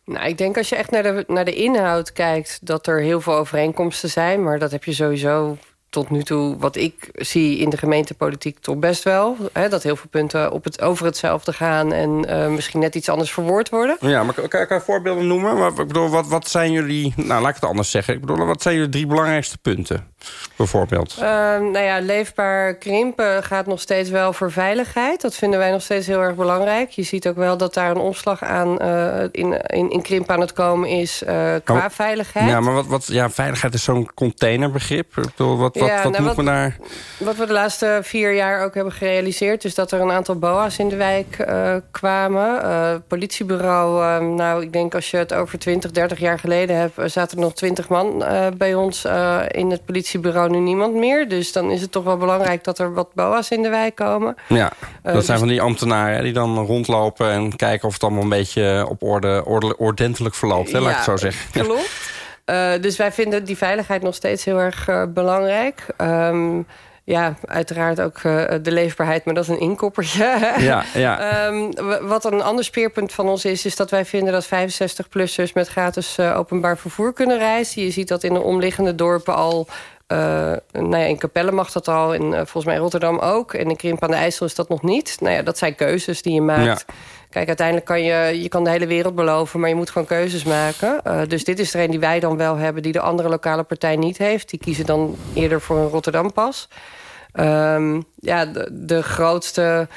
Nou, ik denk als je echt naar de, naar de inhoud kijkt... dat er heel veel overeenkomsten zijn. Maar dat heb je sowieso tot nu toe, wat ik zie in de gemeentepolitiek... toch best wel. Hè, dat heel veel punten op het, over hetzelfde gaan... en uh, misschien net iets anders verwoord worden. Ja, maar kan, kan je voorbeelden noemen? Maar, ik bedoel, wat, wat zijn jullie... Nou, laat ik het anders zeggen. Ik bedoel, wat zijn jullie drie belangrijkste punten? Bijvoorbeeld? Uh, nou ja, leefbaar krimpen gaat nog steeds wel voor veiligheid. Dat vinden wij nog steeds heel erg belangrijk. Je ziet ook wel dat daar een omslag aan uh, in, in, in krimp aan het komen is uh, qua oh, veiligheid. Ja, maar wat, wat, ja, veiligheid is zo'n containerbegrip. Ik bedoel, wat, wat, ja, wat nou, moet men daar... Wat we de laatste vier jaar ook hebben gerealiseerd... is dat er een aantal boa's in de wijk kwamen. Politiebureau, nou, ik denk als je het over 20, 30 jaar geleden hebt... zaten er nog 20 man bij ons in het politiebureau, nu niemand meer. Dus dan is het toch wel belangrijk dat er wat boa's in de wijk komen. Ja, dat zijn dus... van die ambtenaren die dan rondlopen... en kijken of het allemaal een beetje op orde, orde ordentelijk verloopt, hè, ja, laat ik het zo zeggen. [LAUGHS] Klopt. Uh, dus wij vinden die veiligheid nog steeds heel erg uh, belangrijk. Um, ja, uiteraard ook uh, de leefbaarheid, maar dat is een inkoppertje. [LAUGHS] Ja, ja. Um, wat een ander speerpunt van ons is... is dat wij vinden dat 65-plussers met gratis openbaar vervoer kunnen reizen. Je ziet dat in de omliggende dorpen al... Uh, nou ja, in Capelle mag dat al, in, uh, volgens mij in Rotterdam ook. En in Krimp aan de IJssel is dat nog niet. Nou ja, dat zijn keuzes die je maakt. Ja. Kijk, uiteindelijk kan je, je kan de hele wereld beloven... maar je moet gewoon keuzes maken. Uh, dus dit is er een die wij dan wel hebben... die de andere lokale partij niet heeft. Die kiezen dan eerder voor een Rotterdam-pas. Um, ja, de, de grootste...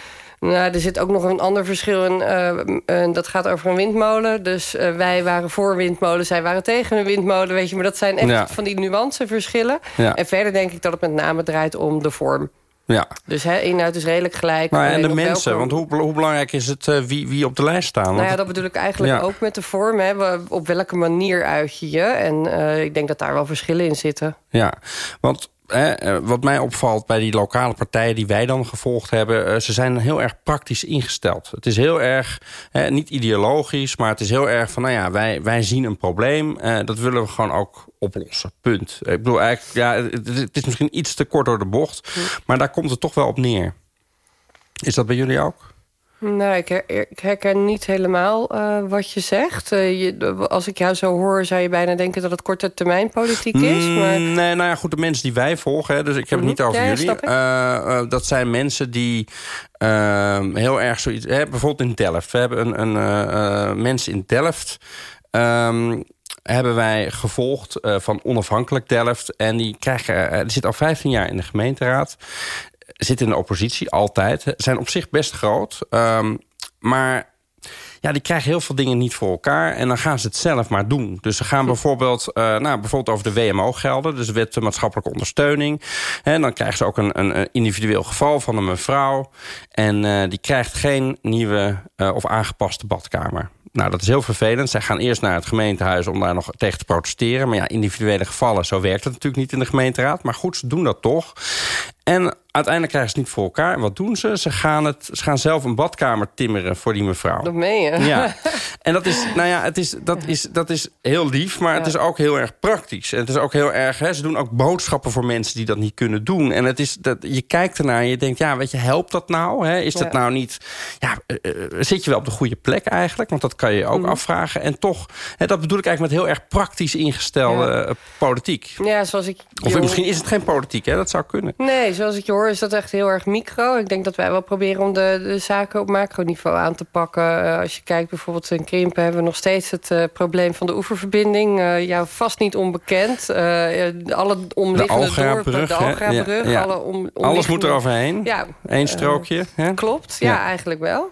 Nou, er zit ook nog een ander verschil in. Uh, uh, dat gaat over een windmolen. Dus uh, wij waren voor windmolen, zij waren tegen een windmolen. Weet je, maar dat zijn echt ja. van die nuanceverschillen. Ja. En verder denk ik dat het met name draait om de vorm. Ja. Dus hè, inhoud is redelijk gelijk. Maar en de mensen, want hoe, hoe, belangrijk is het uh, wie, wie op de lijst staan? Nou ja, dat bedoel ik eigenlijk ja. ook met de vorm. Hè. Op welke manier uit je je? En uh, ik denk dat daar wel verschillen in zitten. Ja, want eh, wat mij opvalt bij die lokale partijen die wij dan gevolgd hebben... Eh, ze zijn heel erg praktisch ingesteld. Het is heel erg, eh, niet ideologisch, maar het is heel erg van... nou ja, wij, wij zien een probleem, eh, dat willen we gewoon ook oplossen. Punt. Ik bedoel, eigenlijk, ja, het, het is misschien iets te kort door de bocht... maar daar komt het toch wel op neer. Is dat bij jullie ook? Nou, ik, her- ik herken niet helemaal eh, wat je zegt. Eh, je, als ik jou zo hoor, zou je bijna denken dat het korte termijn politiek is. Mm, Maar Nee, nou ja, goed, de mensen die wij volgen, hè, dus ik heb het niet Mhm. over Ja, ja, jullie. Eh, dat zijn mensen die ehm, heel erg zoiets... Hè, bijvoorbeeld in Delft. We hebben een, een mensen in Delft... ehm, hebben wij gevolgd van onafhankelijk Delft. En die, krijgen, eh, die zit al 15 jaar in de gemeenteraad. Zit in de oppositie, altijd. Zijn op zich best groot. Ehm, maar ja, die krijgen heel veel dingen niet voor elkaar. En dan gaan ze het zelf maar doen. Dus ze gaan bijvoorbeeld, eh, nou, bijvoorbeeld over de WMO-gelden. Dus de wet maatschappelijke ondersteuning. En dan krijgen ze ook een, een individueel geval van een mevrouw. En eh, die krijgt geen nieuwe eh, of aangepaste badkamer. Nou, dat is heel vervelend. Zij gaan eerst naar het gemeentehuis om daar nog tegen te protesteren. Maar ja, individuele gevallen, zo werkt het natuurlijk niet in de gemeenteraad. Maar goed, ze doen dat toch. En uiteindelijk krijgen ze het niet voor elkaar. En wat doen ze? Ze gaan, het, ze gaan zelf een badkamer timmeren voor die mevrouw. dat meen je. Ja, [LAUGHS] en dat is, nou ja, het is, dat, is, dat is heel lief, maar het is ook heel erg praktisch. En het is ook heel erg, hè, ze doen ook boodschappen voor mensen die dat niet kunnen doen. En het is, dat, je kijkt ernaar en je denkt, ja, weet je, helpt dat nou? Hè? Is dat nou niet, ja, eh, eh, zit je wel op de goede plek eigenlijk? Want dat kan je je ook afvragen. En toch, hè, dat bedoel ik eigenlijk met heel erg praktisch ingestelde Ja. eh, politiek. Ja, zoals ik... Of misschien is het geen politiek, hè? dat zou kunnen. Nee, zoals ik je hoor is dat echt heel erg micro. Ik denk dat wij wel proberen om de, de zaken op macroniveau aan te pakken. Eh, als je kijkt bijvoorbeeld in Krimpen hebben we nog steeds het eh, probleem van de oeververbinding. Eh jou vast niet onbekend. Alle omliggende Algabrug, dorpen, de? Algabrug. Ja, ja. Alle om, Alles moet er overheen. Ja, Eén strookje. hè? Klopt, ja, Ja. eigenlijk wel.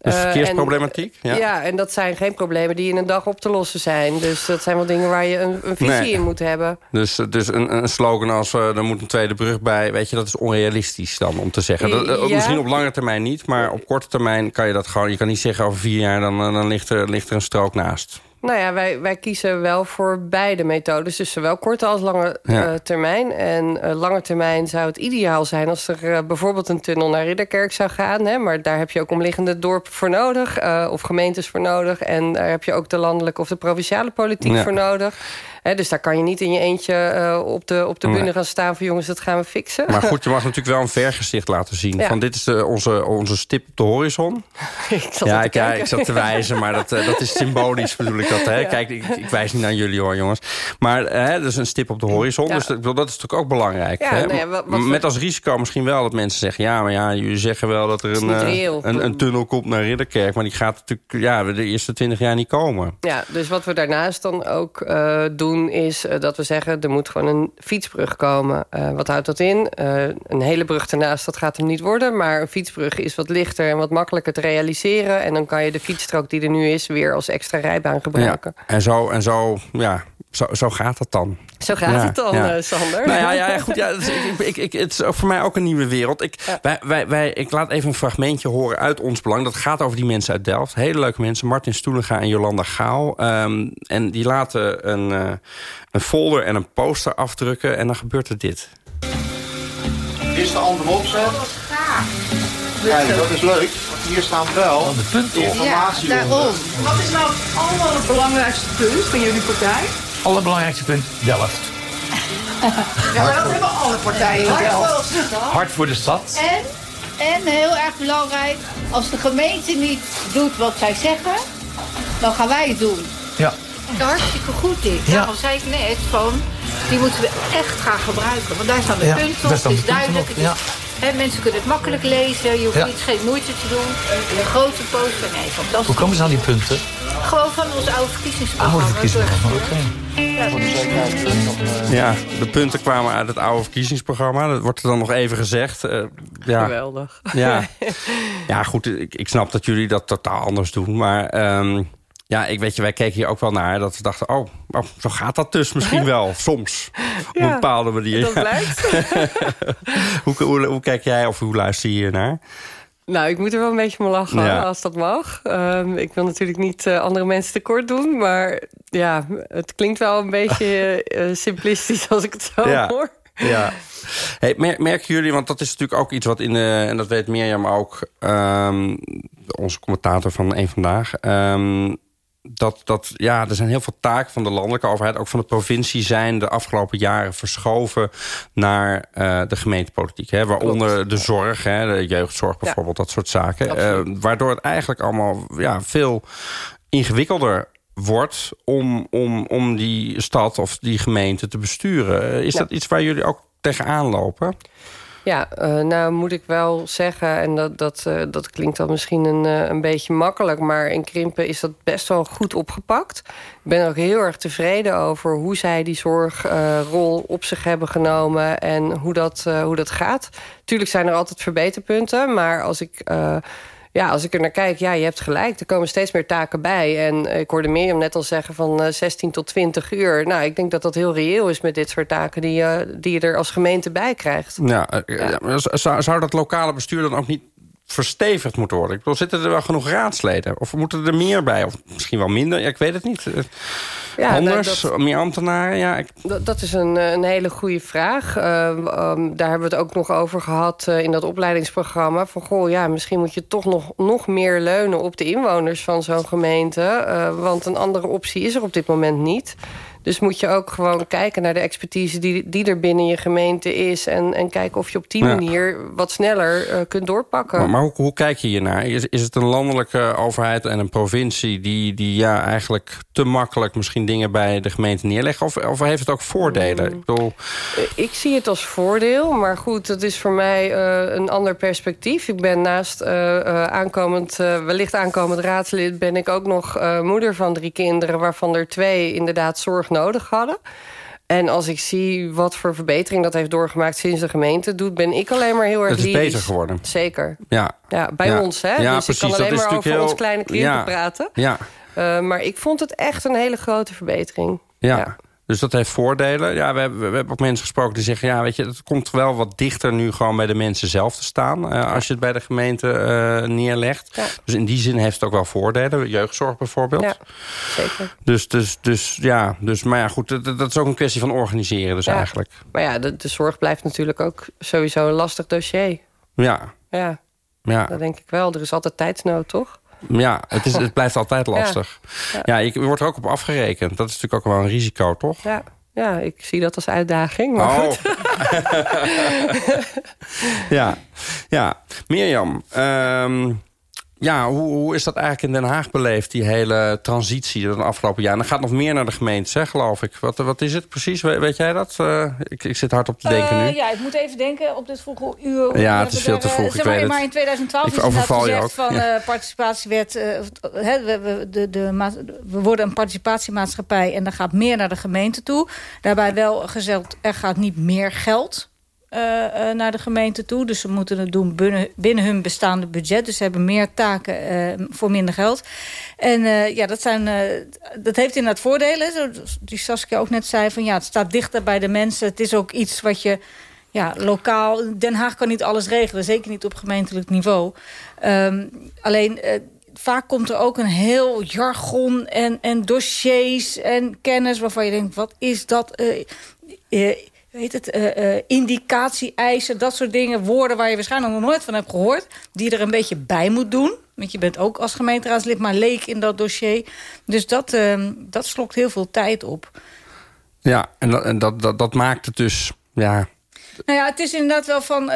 Dus verkeersproblematiek, en, ja. ja. en dat zijn geen problemen die in een dag op te lossen zijn. Dus dat zijn wel dingen waar je een, een visie Nee. in moet hebben. Dus, dus een, een slogan als eh, er moet een tweede brug bij... weet je, dat is onrealistisch dan om te zeggen. Dat, eh, Ja. Misschien op lange termijn niet, maar op korte termijn kan je dat gewoon... je kan niet zeggen over vier jaar, dan, dan ligt, er, ligt er een strook naast. Nou ja, wij, wij kiezen wel voor beide methodes. Dus zowel korte als lange Ja. eh, termijn. En eh, lange termijn zou het ideaal zijn... als er eh, bijvoorbeeld een tunnel naar Ridderkerk zou gaan. Hè, maar daar heb je ook omliggende dorpen voor nodig. of gemeentes voor nodig. En daar heb je ook de landelijke of de provinciale politiek Ja. voor nodig. Dus daar kan je niet in je eentje eh, op de, op de Nee. bühne gaan staan... van jongens, dat gaan we fixen. Maar goed, [LAUGHS] je mag natuurlijk wel een vergezicht laten zien. Ja. Van dit is de, onze, onze stip op de horizon. [LAUGHS] ik zat ja, ik, ja, ik zat te wijzen, maar dat, eh, dat is symbolisch [LAUGHS] bedoel ik dat. Hè? Ja. Kijk, ik, ik wijs niet naar jullie hoor, jongens. Maar eh, hè, dus een stip op de horizon. Dus dat, dat is natuurlijk ook belangrijk. Hè? nou wat- wat Met als risico misschien wel dat mensen zeggen... ja, maar ja, jullie zeggen wel dat er is een, eh, een, een tunnel komt naar Ridderkerk... maar die gaat natuurlijk ja, de eerste twintig jaar niet komen. Ja, dus wat we daarnaast dan ook eh, doen is eh, dat we zeggen... er moet gewoon een fietsbrug komen. Eh, wat houdt dat in? Eh, een hele brug ernaast, dat gaat hem niet worden. Maar een fietsbrug is wat lichter en wat makkelijker te realiseren. En dan kan je de fietsstrook die er nu is... weer als extra rijbaan gebruiken. Ja, en zo, en zo, ja, zo, zo gaat dat dan. Zo gaat Ja, het dan, ja. eh, Sander. Nou ja, ja, goed. Ja, het, is, ik, ik, ik, het is ook voor mij ook een nieuwe wereld. Ik, wij, wij, wij, ik laat even een fragmentje horen uit ons belang. Dat gaat over die mensen uit Delft. Hele leuke mensen. Martin Stoelenga en Jolanda Gaal. Ehm, en die laten een, eh, een folder en een poster afdrukken. En dan gebeurt er dit. Eerst de andere opzet. Kijk, dat is leuk. Want hier staan wel de informatie Ja, daarom. onder. Wat is nou het allerbelangrijkste punt van jullie partij? Allerbelangrijkste punt, Delft. [LAUGHS] Ja, maar dat hebben alle partijen in Delft. Hart voor de stad. En, en heel erg belangrijk, als de gemeente niet doet wat zij zeggen, dan gaan wij het doen. Ja. Hartstikke goed dit. Ja. Daarom zei ik net van, die moeten we echt gaan gebruiken. Want daar staan de Ja, punten op, het is duidelijk. op, het hè, mensen kunnen het makkelijk lezen, je hoeft Ja. niet geen moeite te doen. Een grote poster, nee, fantastisch. Hoe komen ze aan die punten? Gewoon van ons oude verkiezingsprogramma. Oude verkiezingsprogramma, oké. Ja, de punten kwamen uit het oude verkiezingsprogramma. Dat wordt er dan nog even gezegd. Eh, ja. Geweldig. Ja, [LAUGHS] ja goed, ik, ik snap dat jullie dat totaal anders doen. Maar ehm, ja, ik weet je, wij keken hier ook wel naar. Dat we dachten, oh, oh, zo gaat dat dus misschien [LAUGHS] wel. Soms. Op een Ja, bepaalde manier. dat blijkt. [LAUGHS] hoe, hoe, hoe kijk jij of hoe luister je hier naar? Nou, ik moet er wel een beetje om lachen, Ja. als dat mag. Ehm, ik wil natuurlijk niet eh, andere mensen tekort doen... maar ja, het klinkt wel een beetje [LAUGHS] eh, simplistisch als ik het zo Ja. hoor. Ja. Hey, mer- merken jullie, want dat is natuurlijk ook iets wat in de... en dat weet Mirjam ook, ehm, onze commentator van Eén Vandaag... ehm, dat, dat ja, er zijn heel veel taken van de landelijke overheid... ook van de provincie zijn de afgelopen jaren verschoven... naar eh, de gemeentepolitiek. Hè, waaronder de zorg, hè, de jeugdzorg bijvoorbeeld, dat soort zaken. Eh, waardoor het eigenlijk allemaal ja, veel ingewikkelder wordt... Om, om, om die stad of die gemeente te besturen. Is Ja. dat iets waar jullie ook tegenaan lopen? Ja, eh, nou moet ik wel zeggen, en dat, dat, eh, dat klinkt dan misschien een, eh, een beetje makkelijk... maar in Krimpen is dat best wel goed opgepakt. Ik ben ook heel erg tevreden over hoe zij die zorgrol op zich hebben genomen... en hoe dat, hoe dat gaat. Tuurlijk zijn er altijd verbeterpunten, maar als ik... eh, ja, als ik er naar kijk, ja, je hebt gelijk. Er komen steeds meer taken bij. En eh, ik hoorde Mirjam net al zeggen van eh, 16 tot 20 uur. Nou, ik denk dat dat heel reëel is met dit soort taken... die, je die je er als gemeente bij krijgt. Ja, eh, ja, zou dat lokale bestuur dan ook niet verstevigd moeten worden? Ik bedoel, zitten er wel genoeg raadsleden? Of moeten er meer bij? Of misschien wel minder? Ja, ik weet het niet. Eh, Ja, Anders, dat- meer ambtenaren? Ja, ik, Dat, dat is een, eh, een hele goede vraag. Eh, ehm, daar hebben we het ook nog over gehad eh, in dat opleidingsprogramma. Van goh, ja, misschien moet je toch nog, nog meer leunen op de inwoners van zo'n gemeente. want een andere optie is er op dit moment niet. Dus moet je ook gewoon kijken naar de expertise die, die er binnen je gemeente is. En, en kijken of je op die Ja. manier wat sneller eh, kunt doorpakken. maar maar hoe, hoe kijk je hiernaar? Is, is het een landelijke overheid en een provincie... die, die ja, eigenlijk te makkelijk misschien dingen bij de gemeente neerleggen? Of, of heeft het ook voordelen? Ik bedoel, Eh, Ik zie het als voordeel, maar goed, dat is voor mij eh, een ander perspectief. Ik ben naast aankomend, wellicht aankomend raadslid... ben ik ook nog moeder van drie kinderen... waarvan er twee inderdaad zorg nodig hadden. En als ik zie wat voor verbetering dat heeft doorgemaakt... sinds de gemeente doet, ben ik alleen maar heel erg Het is lyrisch. beter geworden. Zeker. ja. Ja, bij Ja. ons, hè? Ja, dus precies, ik kan alleen maar over natuurlijk ons heel- kleine Ja. praten. Ja, Eh, maar ik vond het echt een hele grote verbetering. ja. Dus dat heeft voordelen. Ja, we hebben, we hebben ook mensen gesproken die zeggen... ja, weet je, het komt wel wat dichter nu gewoon bij de mensen zelf te staan... eh, als je het bij de gemeente eh, neerlegt. Dus in die zin heeft het ook wel voordelen. Jeugdzorg bijvoorbeeld. Ja, zeker. Dus, dus, dus ja, dus, maar ja, goed, dat, dat is ook een kwestie van organiseren dus Ja. eigenlijk. Maar ja, de, de zorg blijft natuurlijk ook sowieso een lastig dossier. Ja, Ja, ja, dat denk ik wel. Er is altijd tijdsnood, toch? Ja het, is, het blijft altijd lastig. Ja. Ja, je, je wordt er ook op afgerekend. Dat is natuurlijk ook wel een risico, toch? Ja, ja ik zie dat als uitdaging. Maar Oh. goed. [LAUGHS] Ja, ja. Mirjam, ehm, ja, hoe, hoe is dat eigenlijk in Den Haag beleefd, die hele transitie de afgelopen jaar? En dan gaat nog meer naar de gemeente, hè, geloof ik. Wat, wat is het precies? We- weet jij dat? Eh, ik, ik zit hard op te denken Eh, nu. Ja, ik moet even denken op dit vroege uur. Ja, het is veel te er, eh, vroeg, Zeg maar, maar in 2012 Ik is overval je gezegd ook, van ja. eh, participatiewet. we, we, de, de, we worden een participatiemaatschappij en dan gaat meer naar de gemeente toe. Daarbij wel gezegd, er gaat niet meer geld eh, eh, naar de gemeente toe. Dus ze moeten het doen binnen, binnen hun bestaande budget. Dus ze hebben meer taken eh, voor minder geld. En ja, dat, zijn, dat heeft inderdaad voordelen. Zoals die Saskia ook net zei, van ja, het staat dichter bij de mensen. Het is ook iets wat je ja, lokaal... Den Haag kan niet alles regelen, zeker niet op gemeentelijk niveau. Ehm, alleen... Vaak komt er ook een heel jargon en, en dossiers en kennis... waarvan je denkt, wat is dat? Weet het, eh, eh, indicatie-eisen, dat soort dingen. Woorden waar je waarschijnlijk nog nooit van hebt gehoord. Die er een beetje bij moet doen. Want je bent ook als gemeenteraadslid maar leek in dat dossier. Dus dat, ehm, dat slokt heel veel tijd op. Ja, en, dat, en dat, dat, dat maakt het dus... Ja, Nou ja, het is inderdaad wel van...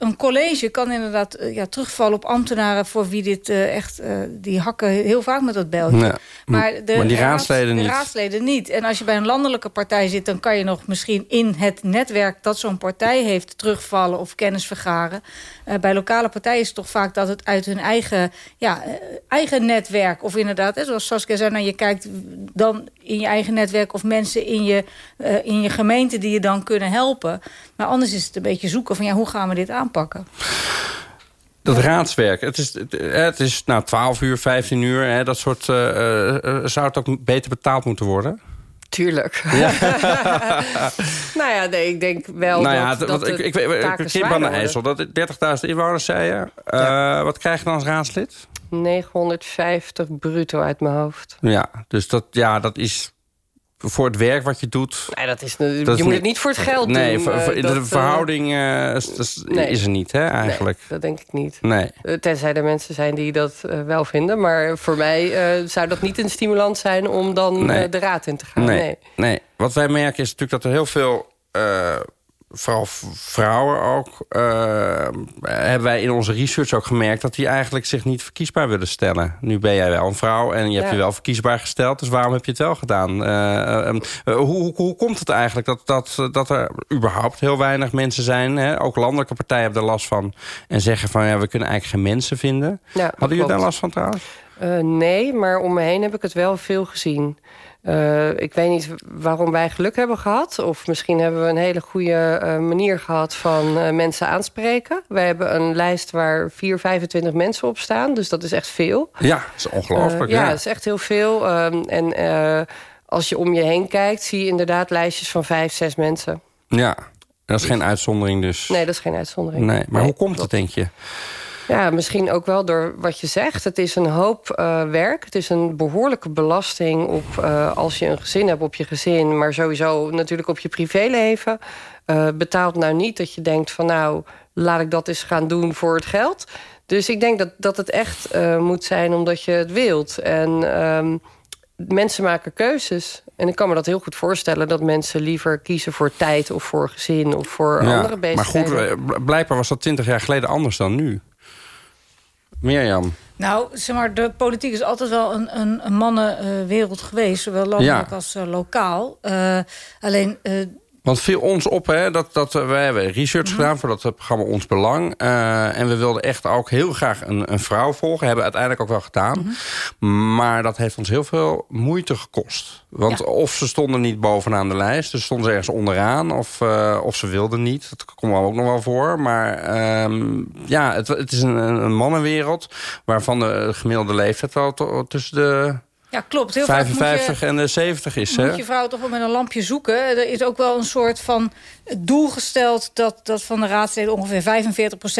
een college kan inderdaad eh, ja, terugvallen op ambtenaren... voor wie dit eh, echt... eh, die hakken heel vaak met dat beltje. Ja. Maar, de, Maar die raads- raadsleden de niet. raadsleden niet. En als je bij een landelijke partij zit... dan kan je nog misschien in het netwerk dat zo'n partij heeft... terugvallen of kennis vergaren. Bij lokale partijen is het toch vaak dat het uit hun eigen, ja, eigen netwerk... of inderdaad, hè, zoals Saskia zei... Nou, je kijkt dan in je eigen netwerk... of mensen in je, in je gemeente die je dan kunnen helpen. Maar anders is het een beetje zoeken van... ja, hoe gaan we dit aanpakken? Dat raadswerk. Het is, het, het is nou, 12 uur, 15 uur. Hè, dat soort, eh, eh, eh, zou het ook beter betaald moeten worden? Tuurlijk. Ja. [LAUGHS] [LAUGHS] nou ja, nee, ik denk wel nou ja, dat, dat ik, ik, ik, aan de IJssel, dat 30.000 inwoners, zei je. Eh, Wat krijg je dan als raadslid? worden. 950 bruto uit mijn hoofd. Ja, dus dat, ja, dat is voor het werk wat je doet... Nee, dat is, je moet het niet voor het geld nee, doen. ver- eh, ver- de dat, eh, verhouding eh, is, is- nee. is er niet, hè, eigenlijk. Nee, dat denk ik niet. Nee. Tenzij er mensen zijn die dat wel vinden. Maar voor mij zou dat niet een stimulans zijn om dan Nee. de raad in te gaan. Nee, Nee. nee. Wat wij merken is natuurlijk dat er heel veel... vooral vrouwen ook... eh, hebben wij in onze research ook gemerkt... dat die eigenlijk zich niet verkiesbaar willen stellen. Nu ben jij wel een vrouw en je hebt Ja. je wel verkiesbaar gesteld. Dus waarom heb je het wel gedaan? Eh, eh, eh, hoe, hoe, hoe komt het eigenlijk dat, dat, dat er überhaupt heel weinig mensen zijn... Hè? ook landelijke partijen hebben er last van... en zeggen van ja, we kunnen eigenlijk geen mensen vinden. Ja, Hadden jullie daar last van trouwens? Nee, maar om me heen heb ik het wel veel gezien. Eh, ik weet niet waarom wij geluk hebben gehad. Of misschien hebben we een hele goede eh, manier gehad van eh, mensen aanspreken. Wij hebben een lijst waar 4, 25 mensen op staan. Dus dat is echt veel. Ja, dat is ongelooflijk. Ja, ja. dat is echt heel veel. Ehm, en als je om je heen kijkt, zie je inderdaad lijstjes van vijf, zes mensen. ja, dat is geen uitzondering dus. Nee, dat is geen uitzondering. Nee, maar hoe komt het, denk je? Ja, misschien ook wel door wat je zegt. Het is een hoop eh, werk. Het is een behoorlijke belasting op eh, als je een gezin hebt op je gezin, maar sowieso natuurlijk op je privéleven. Eh betaalt nou niet dat je denkt van nou, laat ik dat eens gaan doen voor het geld. Dus ik denk dat, dat het echt moet zijn omdat je het wilt. En ehm, mensen maken keuzes. En ik kan me dat heel goed voorstellen dat mensen liever kiezen voor tijd of voor gezin of voor Ja, andere maar goed, bezigheden. eh, bl- blijkbaar was dat twintig jaar geleden anders dan nu. Mirjam. Nou, zeg maar, de politiek is altijd wel een, een, een mannenwereld geweest. Zowel landelijk Ja. als eh, lokaal. Eh, alleen, eh, Want viel ons op, hè, dat, dat, eh, wij hebben research Mhm. gedaan voor dat eh, programma Ons Belang. Eh, en we wilden echt ook heel graag een, een vrouw volgen. Hebben we uiteindelijk ook wel gedaan. Mhm. Maar dat heeft ons heel veel moeite gekost. Want of ze stonden niet bovenaan de lijst. Dus stonden ze ergens onderaan. Of, of ze wilden niet. Dat komt wel ook nog wel voor. Maar ehm, ja, het, het is een, een mannenwereld. Waarvan de gemiddelde leeftijd wel tussen de ja, klopt. Heel vaak moet je- 55 en de 70 is. Hè? moet je vrouw toch wel met een lampje zoeken. Er is ook wel een soort van doel gesteld... dat, dat van de raadsleden ongeveer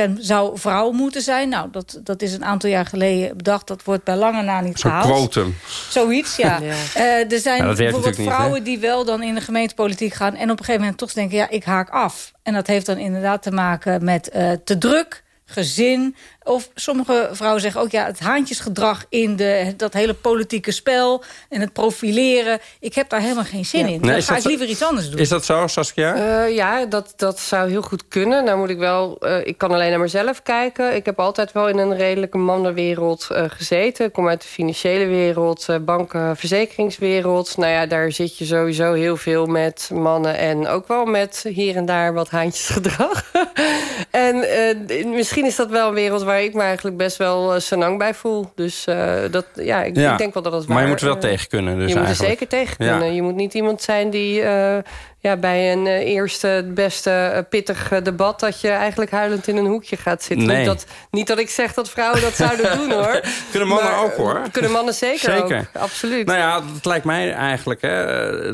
45% zou vrouw moeten zijn. Nou, dat, dat is een aantal jaar geleden bedacht. Dat wordt bij lange na niet Zo'n gehaald. quotum. Zoiets, ja. Ja. Eh, er zijn bijvoorbeeld niet, vrouwen die wel dan in de gemeentepolitiek gaan... en op een gegeven moment toch denken, ja, ik haak af. En dat heeft dan inderdaad te maken met eh, te druk, gezin. Of sommige vrouwen zeggen ook, ja, het haantjesgedrag in de, dat hele politieke spel... en het profileren, ik heb daar helemaal geen zin in. Nee, dan ga dat ik liever iets anders doen. Is dat zo, Saskia? Eh, ja, dat, dat zou heel goed kunnen. Nou moet ik wel, eh, ik kan alleen naar mezelf kijken. Ik heb altijd wel in een redelijke mannenwereld eh, gezeten. Ik kom uit de financiële wereld, banken, verzekeringswereld. Nou ja, daar zit je sowieso heel veel met mannen en ook wel met hier en daar wat haantjesgedrag. [LAUGHS] en eh, misschien is dat wel een wereld waar ik me eigenlijk best wel uh, senang bij voel. Dus uh, dat, ja, ik, Ja, ik denk wel dat het waar Maar je moet er wel tegen kunnen. Dus je moet er zeker tegen kunnen. Ja. Je moet niet iemand zijn die uh, ja, bij een uh, eerste, beste, uh, pittig debat... dat je eigenlijk huilend in een hoekje gaat zitten. Nee. Niet, dat, niet dat ik zeg dat vrouwen dat zouden [LAUGHS] doen, hoor. Kunnen mannen Maar, ook, hoor. Kunnen mannen zeker, Zeker. ook. Absoluut. Nou ja, dat lijkt mij eigenlijk... Hè,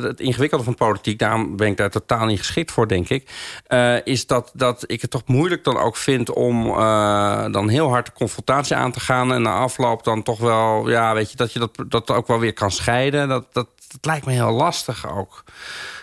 het ingewikkelde van politiek... daarom ben ik daar totaal niet geschikt voor, denk ik... Uh, is dat, dat ik het toch moeilijk dan ook vind... om uh, dan heel hard de confrontatie aan te gaan... en na afloop dan toch wel... ja, weet je, dat je dat, dat ook wel weer kan scheiden. Dat, dat, dat lijkt me heel lastig ook.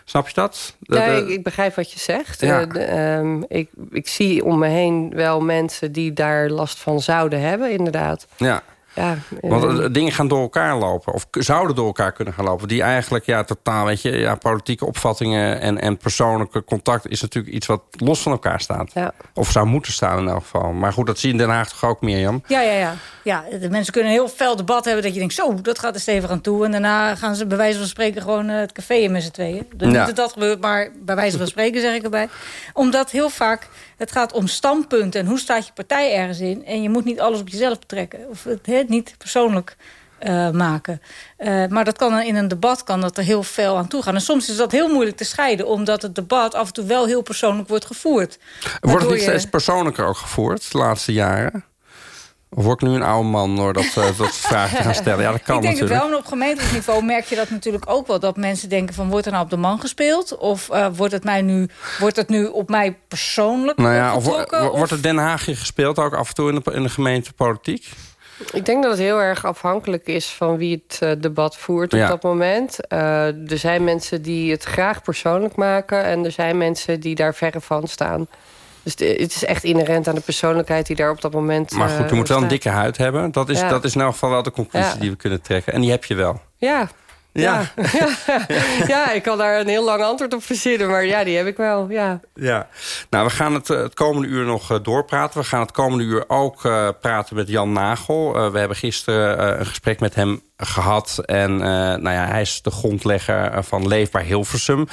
Snap je dat? De, Ja, ik, ik begrijp wat je zegt. Ja. Eh, ehm, ik, ik zie om me heen wel mensen die daar last van zouden hebben, inderdaad. ja. Ja, Want eh, eh, dingen gaan door elkaar lopen. Of zouden door elkaar kunnen gaan lopen. Die eigenlijk ja, totaal, weet je, ja, politieke opvattingen en, en persoonlijke contact is natuurlijk iets wat los van elkaar staat. Ja. Of zou moeten staan in elk geval. Maar goed, dat zie je in Den Haag toch ook, Mirjam? Ja, ja, ja. ja, de mensen kunnen een heel fel debat hebben... dat je denkt, zo, dat gaat er stevig aan toe. En daarna gaan ze bij wijze van spreken gewoon eh, het café in met z'n tweeën. Dus Ja. Niet dat dat gebeurt, maar bij wijze van spreken zeg ik erbij. Omdat heel vaak het gaat om standpunten... en hoe staat je partij ergens in. En je moet niet alles op jezelf betrekken. Of het hè, niet persoonlijk eh, maken. Eh, maar dat kan in een debat kan dat er heel fel aan toe gaan. En soms is dat heel moeilijk te scheiden... omdat het debat af en toe wel heel persoonlijk wordt gevoerd. Wordt het niet je- steeds persoonlijker ook gevoerd de laatste jaren? Of word ik nu een oude man door dat, eh, dat vragen te gaan stellen? Ja, dat [LAUGHS] kan ik denk natuurlijk. wel, en op gemeentelijk niveau merk je dat natuurlijk ook wel. Dat mensen denken van, wordt er nou op de man gespeeld? Of wordt, het mij nu, wordt het nu op mij persoonlijk Nou ja, of, wordt er Den Haagje gespeeld ook af en toe in de, in de gemeentepolitiek? Ik denk dat het heel erg afhankelijk is van wie het uh, debat voert op Ja. dat moment. Uh, er zijn mensen die het graag persoonlijk maken... en er zijn mensen die daar verre van staan. Dus het is echt inherent aan de persoonlijkheid die daar op dat moment Maar goed, je uh, moet wel een dikke huid hebben. Dat is, Ja. dat is in elk geval wel de conclusie Ja. die we kunnen trekken. En die heb je wel. Ja. Ja. Ja. [LAUGHS] ja, ik kan daar een heel lang antwoord op verzinnen... maar ja, die heb ik wel, ja. Ja, nou, we gaan het, eh, het komende uur nog eh, doorpraten. We gaan het komende uur ook eh, praten met Jan Nagel. We hebben gisteren een gesprek met hem gehad. En eh, nou ja, hij is de grondlegger van Leefbaar Hilversum.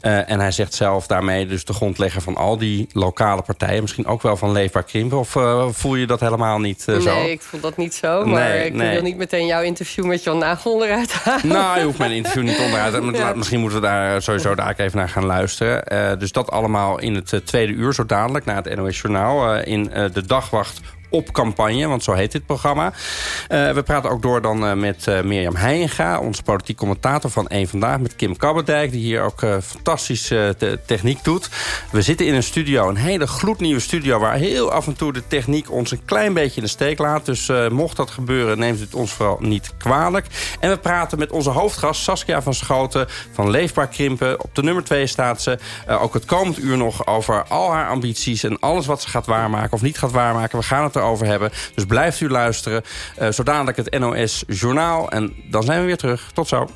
Eh, en hij zegt zelf daarmee dus de grondlegger van al die lokale partijen. Misschien ook wel van Leefbaar Krimpen. Of eh, voel je dat helemaal niet zo? Nee, ik voel dat niet zo. Maar Nee, ik nee. wil niet meteen jouw interview met Jan Nagel onderuit halen. Nou, je hoeft mijn interview niet onderuit. Maar Ja. Misschien moeten we daar sowieso daar even naar gaan luisteren. Dus dat allemaal in het tweede uur, zo dadelijk, na het NOS Journaal. in de dagwacht op campagne, want zo heet dit programma. Eh, we praten ook door dan eh, met eh, Mirjam Heijenga, onze politiek commentator van Eén Vandaag... met Kim Kabberdijk, die hier ook fantastisch te- techniek doet. We zitten in een studio, een hele gloednieuwe studio... waar heel af en toe de techniek ons een klein beetje in de steek laat. Dus mocht dat gebeuren, neemt het ons vooral niet kwalijk. En we praten met onze hoofdgast Saskia van Schoten van Leefbaar Krimpen. Op de nummer 2 staat ze. Ook het komend uur nog over al haar ambities... en alles wat ze gaat waarmaken of niet gaat waarmaken. We gaan het erover over hebben. Dus blijft u luisteren. Eh, uh, zodanig het NOS Journaal. En dan zijn we weer terug. Tot zo.